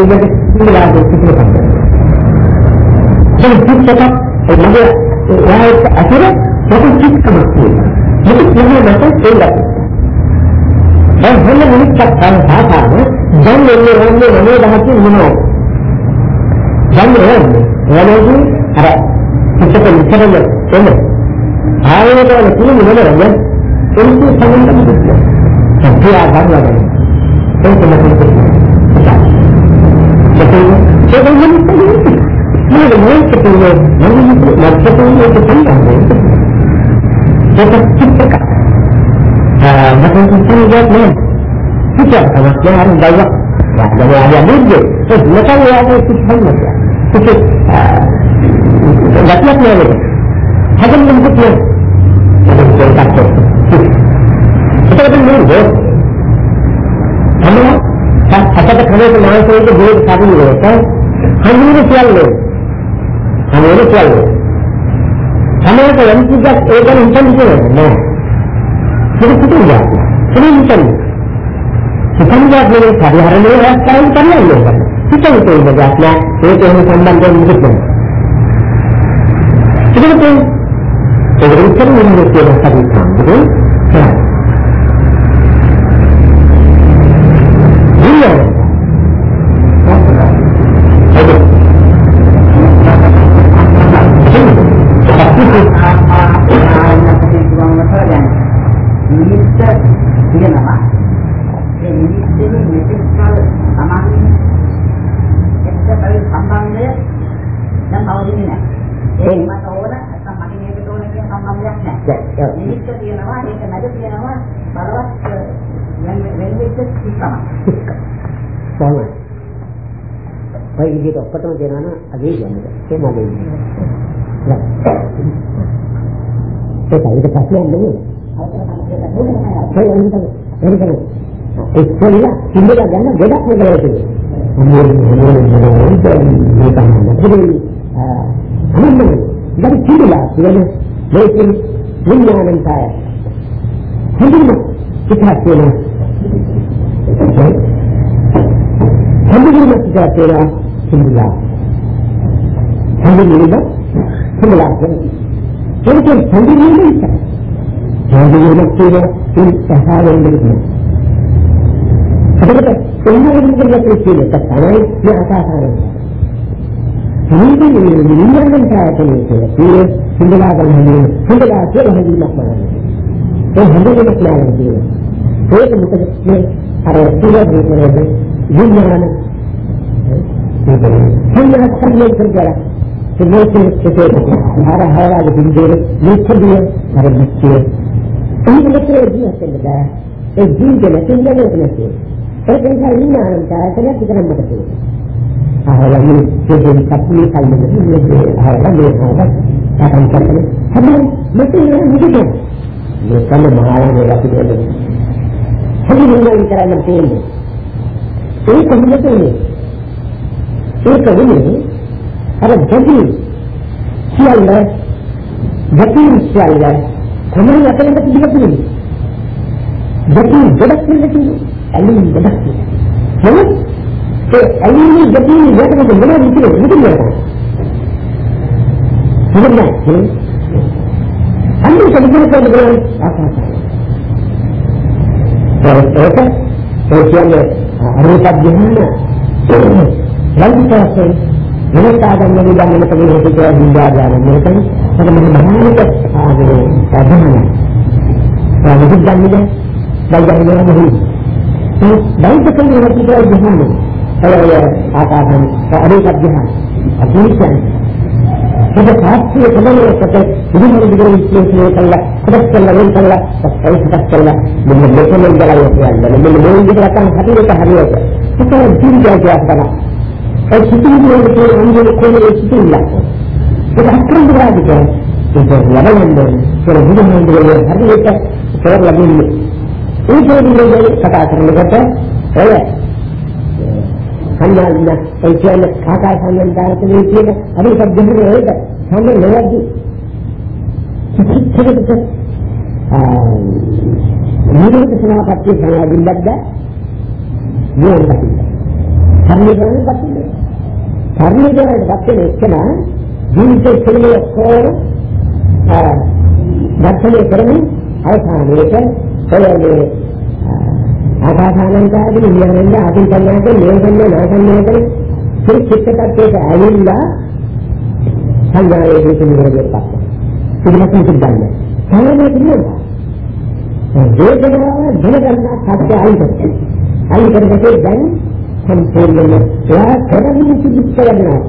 ජීවිතයේ සිංහලයේ සිටින සම්පූර්ණ. ඒ පිටක ඒ මගේ එයාට අතර මොකද කික්කමක් තියෙනවා. මොකද කියන්නේ නැත්නම් ඒලක්. දැන් හැම මිනිස්සක් ගන්න සාකාර දැන් එන්නේ වන්නේ මොනේ දහකින් මොනවද? දැන් එන්නේ එයාලගේ අර පිටක විතරම එන්නේ. ආයෙත් තියෙන මොනවද? එන්නේ සම්බන්ධ සත්‍යය ගන්නවද? ඒක නැතිද? ඒක ඒක මොකද? මොකද මොකද කියන්නේ? මොකද මොකද කියන්නේ? ඒක චිත්තක. ආ මතක තියෙන්නේ නෑ. චිත්තක තමයි හරි දවස්. යාදම ආදිය නිද්ද. ඒක මොකද යාදේ චිත්තන්නේ. ඒක ගැටියක් නෑ නේද? හැදෙන්න මොකද කියන්නේ? ඒක ඒකත් ඒකත් නෙවෙයි. අන්න අපට කලේ මානසික දේ කරුණේක හඳුනන කියන්නේ. හඳුනන කියන්නේ. සමහරට යම් කිසියක් ඒක හිතන්නේ නෑ. ඒක පිටියක්. ඒක හිතන්නේ. හිතන්නේ මේ පරිහරණයේ අවස්ථාවෙන් කරන්නේ. හිතන්නේ දෙයක් නෑ. ඒක එහෙම සම්බන්ධයෙන් මුකුත් නෑ. ඒකට ඒක උත්තර වෙන්නේ කියලා හිතන්නේ. ඔක්කොටම දෙනවා නම් අගේ කියන්නේ. ඒ මගේ. ඒක ඒක ප්‍රශ්නයක් නෙමෙයි. ඒක ඉස්සෙල්ලා ඉඳලා ගන්න ගොඩක් වෙලා තියෙනවා. මොකද මොකද මේක තමයි. අනම්මනේ. ඉතින් කිව්ලා කියන්නේ මේකෙන් විඥානං කාය. හඳුනන ඉතිහාස වෙනවා. හඳුනන ඉතිහාස වෙනවා. සිංහලා. සංගීතය සිංහලා කියන්නේ. ඒකෙන් සංගීතය ඉස්සර. සංගීතය කියන ඉන් සහායෙන් දෙන්නේ. එතකොට සංගීතය කියන කියන්නේ هي تخلي الرجالة في الموسم الشتاء هذا هذا اللي بيدير يكبر هذا المسير هي اللي تريدها في البداية الدين جل كل ما يتنسي فإذا كان لنا عن كذا كذا ما تقول هذا من جزء كثير كلمة هذا من هذا هذا كلمة هذا مثل مثل مثل مهارة ولا كذا هذه من الكلام الثاني إيه كلمة ඒක වෙන්නේ අර ගැටි සියල්ල ගැටි සියල්ල තමයි අපලට පිළිගන්නේ. ගැටි ගොඩක් නෙවෙයි ඇලි ගොඩක්. නමුත් ඒ ඇලි ගැටි ගැටි මොනවද කියන්නේ මොකද? මොකද? අන්න සම්පූර්ණ කරගන්න ආකාරය. ඒක ඒ කියන්නේ අරුපත් දෙන්න ලෞකිකයෙන් විනෝදාගන්න නිදන්න තමයි හිතේ විද්‍යාඥයන් මේකයි ඒක මම මහානික ආදරේ සාධනයි ප්‍රතිදන්නේ බයිදන්නේ මොහොයි ඒ බයිදකේ හිතේ විද්‍යාඥයන් අය ආකාශන් අරේක ධ්‍යාන අදිනිකන් ඒක තාක්ෂික සමනලකට විදුලි විදුලි විශ්ලේෂණය කළා කොටස් කළා වෙන කළා ඒක කොටස් කළා මෙන්න මෙතන ඉඳලා යන්නේ මෙන්න මේ විදිහට අතන හරියට හරියට. ඒක ජීවිතයක් ගන්නවා ඒ සිතිවිලි වලට අංගල කොහේ සිතිවිල්ල. ඒක අක්‍රම විරාජික. ඒක ලබන්නේ ඒක බුදුන් වහන්සේ හරියට පෙර ලැබෙන්නේ. ඒ දෙවියන්ගේ කතා කරනකොට ඔය සංඥාවින ඒ කියන්නේ කාකා සංඥාන්දායතනේ කියන අනිත් දෙන්නේ ඒක සංඥා නෙවෙයි. සිතිවිලි ආ මේක සමාපත්තිය සංඥාවිල්ලක්ද නියමයි. සංඥාවිල්ලක්ද පරිණිරයටපත් වෙන එකන ජීවිතේ පිළිවෙල කොහොම දැක්කේ කරමින් අවසානයේට ඔයගේ ආකාසානන්තයදී නියමෙන්ද අකින් කන්නාට මේකන්නේ නාසන්නේකට සිච්චකටේට ඇවිල්ලා සංඥාවේ දෙකේ පස්ස. පිළිමකින් සිද්ධන්නේ. සංඥාවේ පිළිවෙල. වේදනාව දැනගන්න සත්‍ය අයින් කරගන්න. අයින් කරගත්තේ දැන් සම්පූර්ණයෙන්ම එයා කරන්නේ සිද්ධ කරනවා.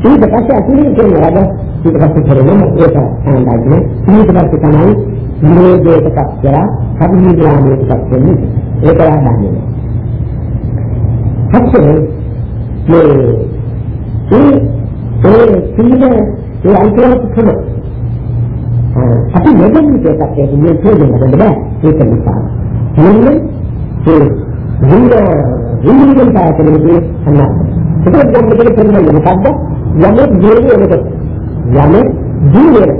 ඊට පස්සේ අතුලින් කියනවා ඊට පස්සේ කරන්නේ ඒක සාමාන්‍යයෙන් ඊට පස්සේ තමයි නිරෝධයටපත් කරලා පරිණිරාමයටපත් වෙන්නේ. ඒක ආදාන්නේ. හත්සේ මේ ඒ ඒ සීල ඒ අයිතිවාසිකම තමයි. අපි මෙතන කියකට ඒක මේ ප්‍රයෝජන ගන්න බෑ. ඒක නිසා. මෙන්න ඒ විඳ විඳින්න තාකලෙදී අන්න. ඒක දැන් මෙතන පෙන්නන්නේ මොකද්ද? යමෙක් ජීවිතේ වෙනකොට යමෙක් ජීවිතේ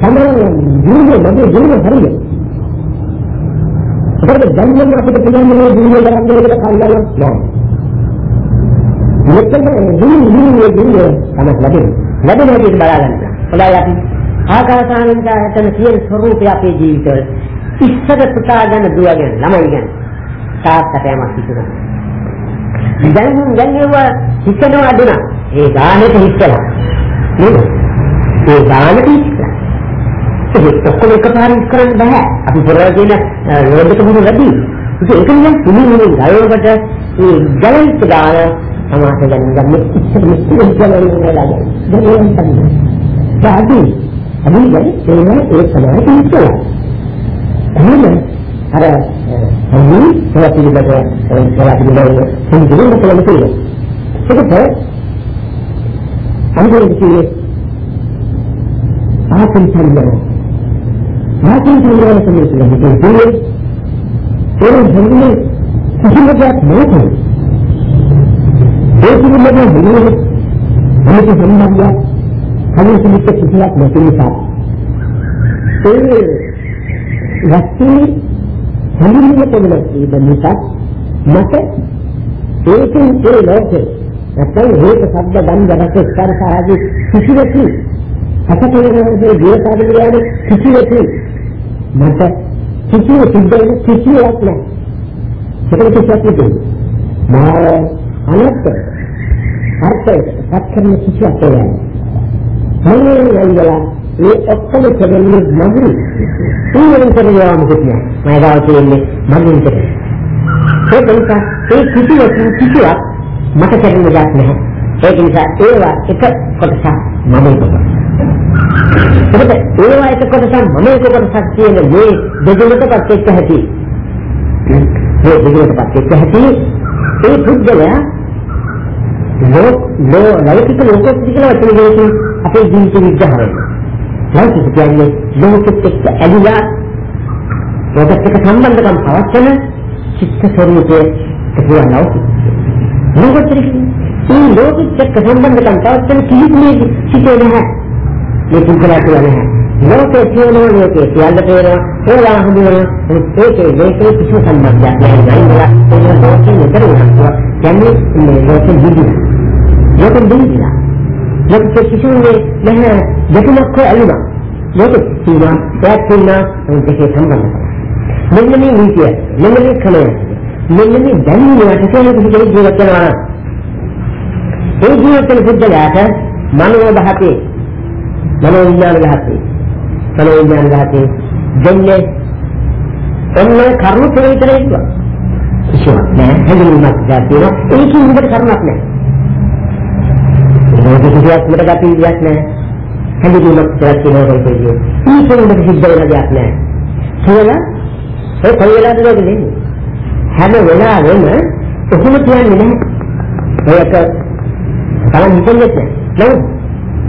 සමහරවිට ජීවිතේ මගේ ජීවිතේ හරියට ඒකට දැන් නම් අපිට පුළුවන් මේ ජීවිතය ගන්න දෙයකට කල්ලාලෝ නෑ. මෙතන ජීවිතේ ජීවිතේ තමයි ලැබෙන්නේ. ලැබෙන හැටි බලා ගන්න. හොඳයි අපි ආකාසානන්තයන් කියන ස්වરૂපය අපේ ජීවිතවල ඉස්සර පුතා ගැන දුව ගැන ළමයි ගැන තාත්තට යමක් හිතුණා. දැන් දැන් ඒව හිතනවා අඩුනා. ඒ ගානෙට හිතලා. නේද? ඒ ගානෙට හිතලා. ඒක ඔක්කොම එකපාරින් කරන්න බෑ. අපි පොරව කියන රෝධක මොන වැඩි. ඒක නිකන් පුදුමනේ ගායකට ඒ ගලන්ත ගාන සමාස ගන්න ගන්න ඉස්සර ඉස්සර ගලන වෙලා. දැන් ඒක තමයි. සාදි. අපි ගන්නේ ඒ ඒ තමයි ඉස්සලා. එහෙනම් අර අනි ඒවා පිළිබඳව ඒවා පිළිබඳව සිංහලෙන් කියලා තියෙනවා. ඒකත් අනිත් කියේ ආසන් සම්බන්ධ ආසන් සම්බන්ධ සම්බන්ධ කියන්නේ ඒ දෙන්නේ කිසිම දෙයක් නෙවෙයි. ඒ පිළිබඳව නෙවෙයි. අනිත් සම්බන්ධය කලින් කිව්ව කිසියක් නැති නිසා ඒ වස්තුවේ හඳුන්වන්න පුළුවන් ඒ නිසා මට ඒකෙන් ඒ ලෝකේ නැත්නම් හේත ශබ්ද ගන්ධ රස ස්පර්ශ ආදී කිසිවකු අසකේනසේ ජීවිතාවල යන කිසිවකු මට කිසිව සිද්ධ වෙන කිසිවක් නැහැ. ඒක කිසිවක් නෙවෙයි. මාර අනත්ත අර්ථය සත්‍යම කිසිවක් නැහැ. මේ වයිලා මේ ඔක්කොම කෙරෙන්නේ මගුල්. ඊළඟ කරේවා මොකද නෑ. මම ගාව තියෙන්නේ මගුල් කරේ. ඒක නිසා ඒ කිසිවක් කිසිවක් මට කෙරෙන්න දෙයක් නැහැ. ඒක නිසා ඒවා එක කොටසක් මම එක කොටසක්. ඒකට ඒවා එක කොටසක් මම එක කොටසක් කියන මේ දෙකකටපත් එක්ක ඇති. මේ දෙකකටපත් එක්ක ඇති ඒ පුද්ගලයා ලෝක ලෝ ලෞකික ලෝකෝත්තර වචන දෙකකින් අපේ ජීවිත විග්‍රහ වෙනවා. ලෞකික කියන්නේ ලෝකෙත් එක්ක ඇලිලා ලෝකෙත් එක්ක සම්බන්ධකම් පවත්වන චිත්ත ස්වરૂපයේ කියන ලෞකික. ලෝකෙත් මේ ලෝකෙත් එක්ක සම්බන්ධකම් පවත්වන කිසිමේ සිටේ නැහැ. මේ පුද්ගලයා කියන්නේ නැහැ. ලෝකයේ තියෙනවා ලෝකයේ සියල්ල පේනවා ඒවා හඳුනන ඒකේ ලෝකයේ කිසිම සම්බන්ධයක් නැහැ නේද ඒක ලෝකෙ නතර වෙනවා කියන්නේ මේ ලෝකෙ දිවිලා ලෝකෙ දිවිලා ලෝකෙ කිසිම නැහැ දෙකක් ඇලුනා ලෝකෙ තියෙනවා ඒත් තියෙනවා දෙකේ සම්බන්ධය මෙන්න මේ නීතිය මෙන්න මේ කලය මෙන්න මේ දැනීමට කියන කිසි ජීවිත කරනවා ඒ ජීවිතේ පුද්ගලයාට මනෝ දහතේ මනෝ විඥාන දහතේ මනෝ විඥාන දහතේ දෙන්නේ ඔන්න කර්ම ප්‍රවේතන ඉන්නවා කිසිවක් නෑ හැඟීමක් දැක්වෙනවා ඒකෙන් උඹට කර්මයක් නෑ? ඒක කිසියක් මට ගැටි දෙයක් නෑ. හැඟීමක් දැක්වෙනවා කියන්නේ. ඒකෙන් උඹට සිද්ධ වෙන දෙයක් නෑ. කියලා ඒ කොයි වෙලාවද වෙන්නේ? හැම වෙලාවෙම කොහොම කියන්නේ නෑ. ඒක බලන්න හිතන්නේ නෑ.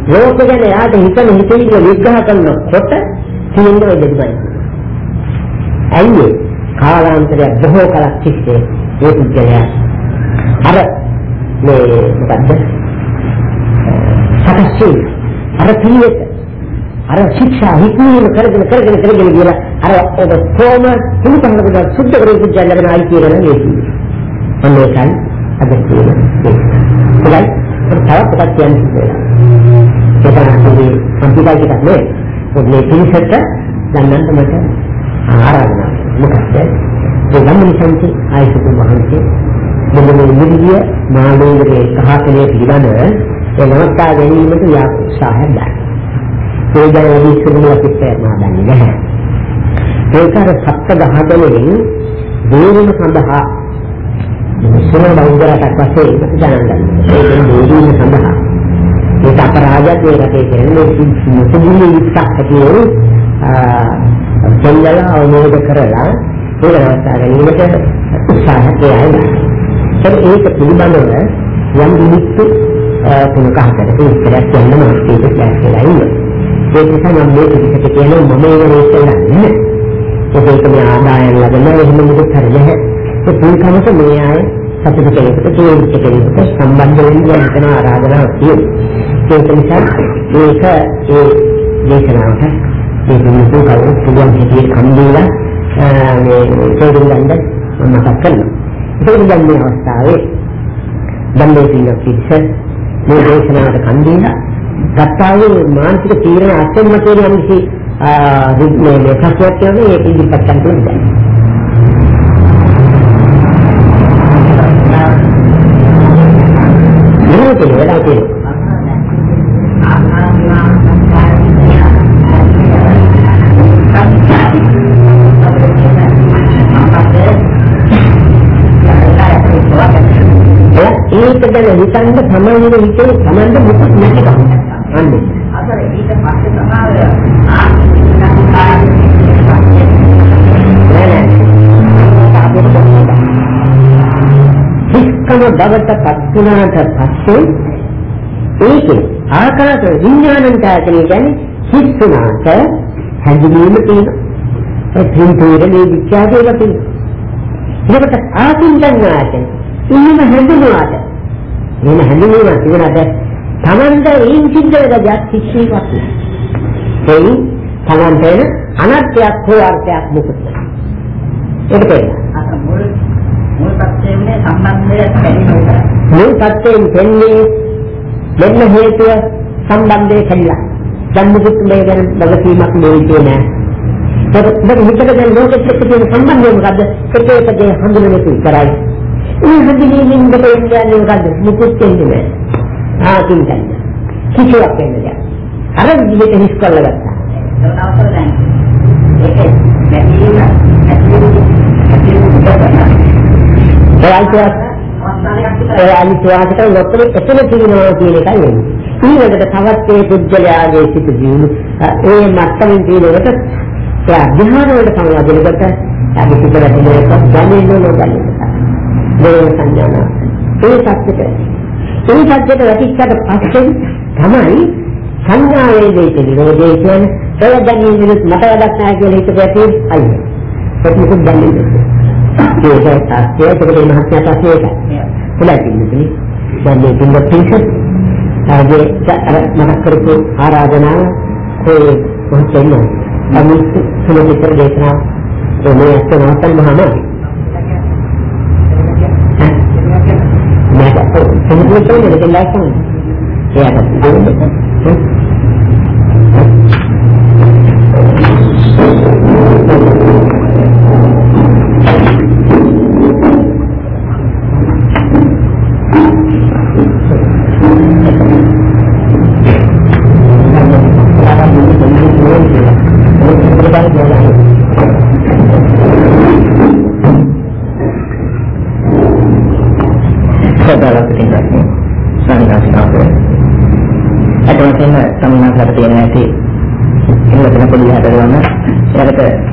ලෝක ගැන යාට හිතන හිතවිලි විග්‍රහ කරනකොට තියෙන ඔය දෙකයි. ඇයි කාලාන්තරය බොහෝ කලක් තිස්සේ ඒ පුද්ගලයා අර මේ මොකද්ද? සකස්සේ අර පිළිවෙත අර ශික්ෂා හික්මීම කරගෙන කරගෙන කරගෙන ගිහලා අර ඔබ කොහොම හිමිකරනකොට සුද්ධ කරේ පුද්ගලයා ලැබෙන අයිතිය ගැන මේකයි. ඔන්න ඒකයි අද කියන එක. හොඳයි. තවත් එකක් කියන්න සිද්ධ වෙනවා. ඒකයි සම්පූර්ණ එකක් නෙවෙයි. මේ පිළිසෙට ගන්නත් මට ආරාධනා මොකක්ද? ඒ ගම්මිසන්ති ආයතන වහන්සේ මෙන්න මේ නිවිය මාළුවේ කහකලේ පිළිබඳ ඒ නවත්තා ගැනීමට යා උත්සාහය දැක්කා. ඒ ගැන වැඩි ඉස්සරහට අපි ප්‍රයත්න දන්නේ නැහැ. ඒකර සත්‍ය දහදලෙන් දේරුම සඳහා මුස්ලිම් බෞද්ධරට පස්සේ ඒක දැනගන්න. ඒකෙන් දේරුම සඳහා ඒක අපරාධයක් ඒ රටේ කරන්නේ මුස්ලිම් ඉස්සක් ඇතිවෙයි දෙන්නල අවබෝධ කරලා ඒක නවත්තා ගැනීමට උත්සාහ කරනවා. ඒක පිළිබඳව යම් නිමිති තුනක හතරක ඉස්සරහ කියන්න මාස්ටර් ක්ලාස් කියලා ඉන්නවා. ඒක නිසා මම මේ පිටට කියන මම ඒව ඉස්සෙල්ලා නෑ. ඒක මේ ආදායම් ලැබෙන එහෙම මොකද කරන්නේ. ඒ පුල්කමක මේ අය සතුට කෙනෙකුට ජීවිත කෙනෙකුට සම්බන්ධ වෙන්න යන ආරාධනාවක් තියෙනවා. ඒක නිසා මේක ඒ දේශනාවට මේ දුන්නු කවුරුත් පුළුවන් හැටියට කන් දීලා මේ තේරුම් ගන්න මතක් කරනවා. ඒක දැන් මේ අවස්ථාවේ දැන් මේ පිළිගන්න පිළිසෙත් මේ දේශනාවට කන් දීලා ගත්තාවේ මානසික තීරණ අත්‍යන්ත කියන යම්කිසි මේ මේ ප්‍රශ්නයක් කියන්නේ ඒක ඉදිරිපත් කරන්න පුළුවන්. මොනවද කියලා තියෙන්නේ? හිතන්න තමයි හිතේ තමන්ට මුකුත් නැතිකම. අන්නේ. අතර ඊට පස්සේ තමයි ආර්ථික සංස්කාරයේ හිස්කම බවට පත් වුණාට පස්සේ ඒකේ ආකාශ විඥානන්ට කියන්නේ හිස් වුණාට හැඳිනීම තියෙනවා. ඒ පින්තූරේ විචාරයක තියෙනවා. ඒකට ආසින් ගන්නාට ඉන්න හැඳිනුවාට මෙන්න හැඳිනීම තිබුණාට තමන්ට ඒන් සිද්ධ වෙන දෙයක් කිසිවක් නෑ. ඒ තමන්ට අනර්ථයක් හෝ අර්ථයක් මොකද? ඒක තේරෙනවා. මුල් පැත්තේ සම්බන්ධය පැහැදිලි මුල් පැත්තෙන් දෙන්නේ මෙන්න හේතුව සම්බන්ධය කළා. දැන් මුකුත් මේ ගැන බගසීමක් නෙවෙයි නෑ. ඒක හිතට දැන් ලෝකෙත් එක්ක තියෙන සම්බන්ධය මොකද්ද? එක එක හඳුනන එක විතරයි. මේ හඳුනීමෙන් දෙකෙන් කියන්නේ මොකද්ද? මුකුත් දෙන්නේ නෑ. ආකින් ගන්න. කිසිවක් වෙන්නේ නෑ. අර විදිහට හිස් කරලා ගත්තා. ඒක අවසර දැන් ඒක බැඳීම ඇතුළේ ඇතුළේ ඒ අයිතිවාස අවස්ථාවක් ඒ අයිතිවාසට ලොකු එතන තියෙනවා කියන එකයි වෙන්නේ. ඊළඟට තවත් ඒ පුද්ගලයාගේ සිට ජීවු ඒ මට්ටමින් තියෙනකොට ඒ අධ්‍යාන වලට සංවාදනකට අපි සිතට තියෙනක දැනෙන්න ඕන මේ සංඥාන ඒ සත්‍යෙට ඒ සත්‍යෙට වැටිච්චට පස්සේ තමයි සංඥාවේ දෙයට විරෝධය කියන්නේ ඒ දැනීම විරුත් මට වැඩක් නැහැ කියලා හිතට ඇති අයිය. ඒක මොකද දැනෙන්නේ? ඒක තාස්තිය ඒකේ මහත්ය තාස්තිය ඒක. හොඳයි ඉන්නේ. දැන් මේ තුන් පිටස ආගේ මතක් කරපු ආරාධනාව ඒ මොහොතේම අපි සුලෝකිතර දේශනා මේ අස්තනාතල් මහමයි. මට සමුද්‍රයෙන් දෙකෙන් ලයිසන්. එයාට දෙන්නේ. සදාලා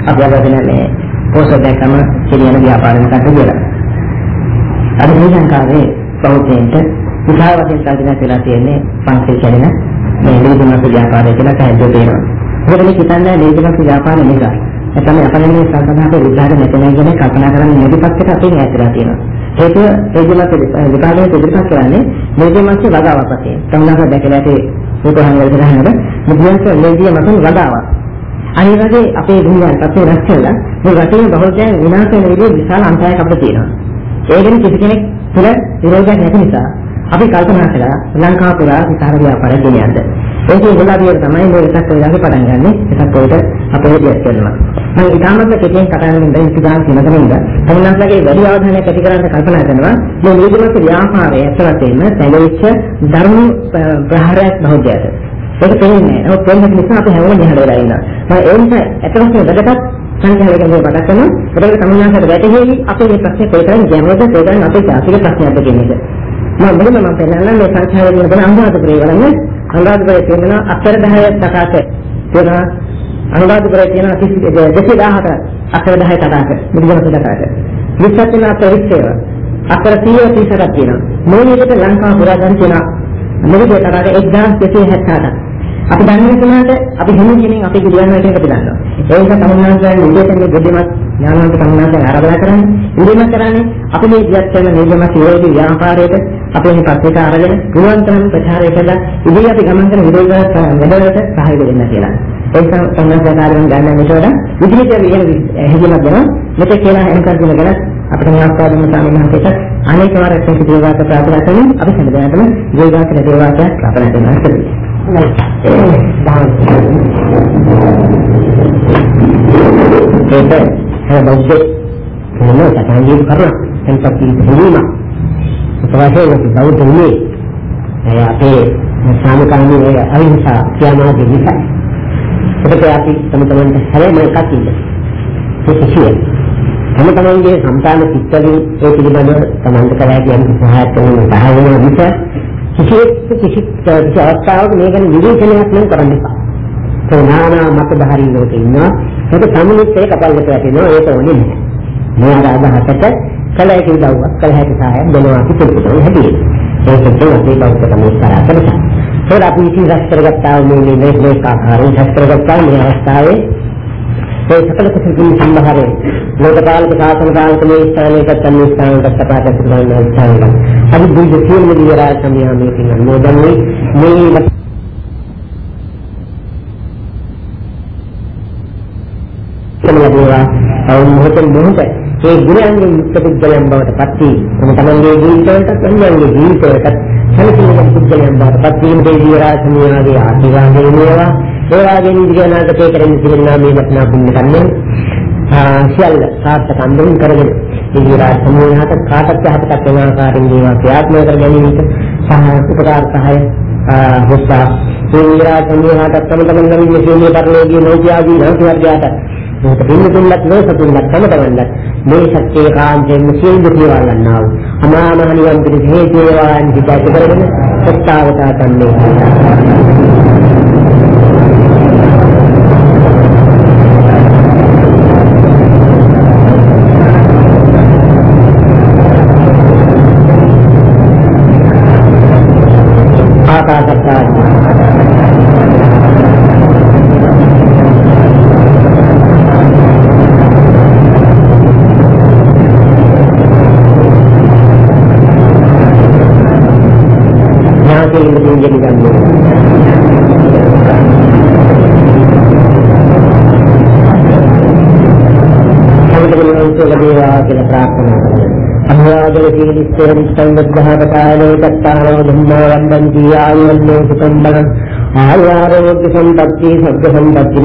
ඒකට අපි අදගෙන මේ පොසොත් දැක්කම කියන ව්‍යාපාරයක් කරන්න කියලා. අද ශ්‍රී ලංකාවේ බෞද්ධයන්ට විශාල වශයෙන් කල්පනා කරලා තියෙන්නේ පන්සල් කියන මේ නීතිමත් ව්‍යාපාරය කියලා පැහැදිලි වෙනවා. මොකද මේ හිතන්නේ නීතිමත් ව්‍යාපාරය නිසා. එතන අපලන්නේ සංකල්පනාක විචාර නැතනයි කියන කල්පනා කරන්නේ නැති පැත්තට අපි ඈතලා තියෙනවා. ඒක ඒජමත් විකාශනය ඉදිරිපත් කරන්නේ නීතිමත් වගාවක් වශයෙන්. සම්මාස දැකලා ඇති උදාහරණ වලට ගන්නකොට මුදියන්ට නීතිය මතින් වගාවක්. අනිත් වගේ අපේ භූමියන් පස්සේ රැස් කළා මේ රටේ බහුජන විනාශ වෙන විදිහේ විශාල අන්තයක් අපිට තියෙනවා. ඒ ගැන කිසි කෙනෙක් තුළ විරෝධයක් නැති නිසා අපි කල්පනා කළා ලංකාව පුරා විකාර ව්‍යාපාරය ගෙනියන්න. ඒකේ ගොඩාවිය තමයි මේ එකක් වෙලාගේ පටන් ගන්නෙ. එකක් වලට අපේ දෙයක් කරනවා. මම ඉතාමත් කෙටියෙන් කතා කරන දැන් ඉතිගාන කියනකමින්ද තමුන්ලගේ වැඩි අවධානයක් ඇති කරන්න කල්පනා කරනවා මේ නීතිමත් ව්‍යාපාරයේ ඇතුළතින්ම තැවෙච්ච ධර්ම ප්‍රහාරයක් බහුජයට. ඒක තේරෙන්නේ නැහැ. ඒක තේරෙන්න නිසා අපි හැමෝම නිහඬ වෙලා ඉන්නවා. මම ඒ නිසා ඇත්තටම වැදගත් සංඛ්‍යාවකින් මේ මතක් කරනවා. ඒකට තමුන්ලට වැටහෙවි අපේ මේ ප්‍රශ්නේ කොයිතරම් ගැඹුරද කොයිතරම් අපේ ජාතික ප්‍රශ්නයක්ද කියන එක. මම මුලින්ම මම පෙන්නන්න මේ සංඛ්‍යාවේ තියෙන අනුරාධපුරේ වලන්නේ අනුරාධපුරේ තියෙන අක්ෂර 10 තකාත තියෙනවා අනුරාධපුරේ තියෙන 217 අක්ෂර 10 තකාත මුලින්ම තකාත විස්සත් වෙන පරිච්ඡේද අක්ෂර 30 30ක් තියෙනවා මේ විදිහට ලංකාව පුරා ගන්න තියෙන මෙලෙස කරාට 1268ක්. අපි දන්නේ කොහොමද අපි හිමු කෙනෙක් අපි පිළිගන්නවා කියන එක අපි දන්නවා. ඒ නිසා තමුන්නාන්සලා නිදේශනේ බුද්ධිමත් ඥානවන්ත තමුන්නාන්සලා ආරාධනා කරන්නේ ඉඳීමක් කරන්නේ අපි මේ ඉවත් කරන නිර්මම විරෝධී ව්‍යාපාරයට අපේ මේ පත්‍රිකා අරගෙන පුළුවන් තරම් ප්‍රචාරය කළා ඉතින් අපි ගමන් කරන විරෝධ වැඩවලට සහාය දෙන්න කියලා. ඒ නිසා තමුන්නාන්සලා කාර්යයන් ගන්න මේකට විදිහට කියන හැදීමක් දෙනවා. මෙතේ කියලා එනකන් දිනගෙන අපිට මේ ආස්වාදන ස්වාමීන් වහන්සේට අනේක වාරයක් දේවාක ප්‍රාර්ථනා කරමින් අපි හැමදාම දේවාක දේවාක ප්‍රාර්ථනා කරනවා. ඒක හැබැයි මොනවා තමයි කරන්නේ එන්පත් කිරීම සුපවාසේ බෞද්ධුනේ ඒ අපේ සාමකාමී අහිංසා කියනවා නිසා. ඒකට අපි තම තමන්ට හැරෙම එකක් ඉන්නේ ඒක තම තමන්ගේ සම්පාදන සිත්වලින් ඒ පිළිබඳව තමන්ට කරා කියන්නේ සහාය කරන සහාය වෙන නිසා කිසියෙක් කිසි කිසි අවස්ථාවක මේ ගැන විවේචනයක් නම් කරන්න එපා. ඒ නානා මතධාරී ලෝකේ ඉන්නවා. ඒක සම්මුතිත් ඒක කපල්ලට වැටෙනවා ඒක ඕනේ නැහැ. මේ අදහසට කල හැකි උදව්වක් කල හැකි සහායක් දෙනවා අපි පිළිතුරු හැටියෙ. ඒකත් අපේ බෞද්ධ කමේ කරා ඒක අපි ඉති රැස් කරගත්තා මේ මේ මේ ආකාරයෙන් රැස් කරගත්තා මේ අවස්ථාවේ ඒ සකල කුසල සම්භාරේ ලෝකපාලක සාසන කාලක මේ ස්ථානයකට තම ස්ථානයකට සපාත කරන ස්ථානයක අදි බුද්ධ සියලුම දිවරා සමියාමේ කියන මොදන්නේ මේ සමලදේවා අවු මොහොතෙන් මොහොත ඒ ගුණයන්ගෙන් යුක්ත පුද්ගලයන් බවට පත් වී තම තමන්ගේ ජීවිතවලට අන්‍යයන්ගේ ජීවිතවලට සැලකීමේ පුද්ගලයන් බවට පත් වීම දේවී රාජ්‍යමයාගේ ආශිර්වාදය වේවා. ඒ වගේම ඉදිරියනාගතේ කරගෙන තිබෙනා මේ වටිනා පුණ්‍ය කර්මෙන් සියල්ල සාර්ථක අන්දමින් කරගෙන දේවී රාජ්‍යමයාට කාටත් යහපතක් වෙන ආකාරයෙන් දේවා ක්‍රියාත්මක කර ගැනීමට සහ උපකාර සහාය හොස්සා. දේවී රාජ්‍යමයාට තම තමන් නම් මේ සීලේ පරිලෝකීය නෝකියාදී නැතිවර්ගයාට මේක පින්නතුන්ලත් නෝසතුන්ලත් තමතවන්ලත් මේ සත්‍යය කාන්තෙන් සියලු දේවා ගන්නා වූ අමා මහ නිවන් පිණිස හේතු වේවා හිතට කරගෙන සත්‍තාවතා කන්නේ කියලා ප්‍රාර්ථනා කරනවා. අනුවාදල සීලිස්සෙන් සංබද්ධහපකාලේ තත්තානෝ ධම්මෝ වන්දන්ති ආයුර්ණෝ සුඛං බලං ආයාරෝග්‍ය සම්පත්ති සග්ග සම්පත්ති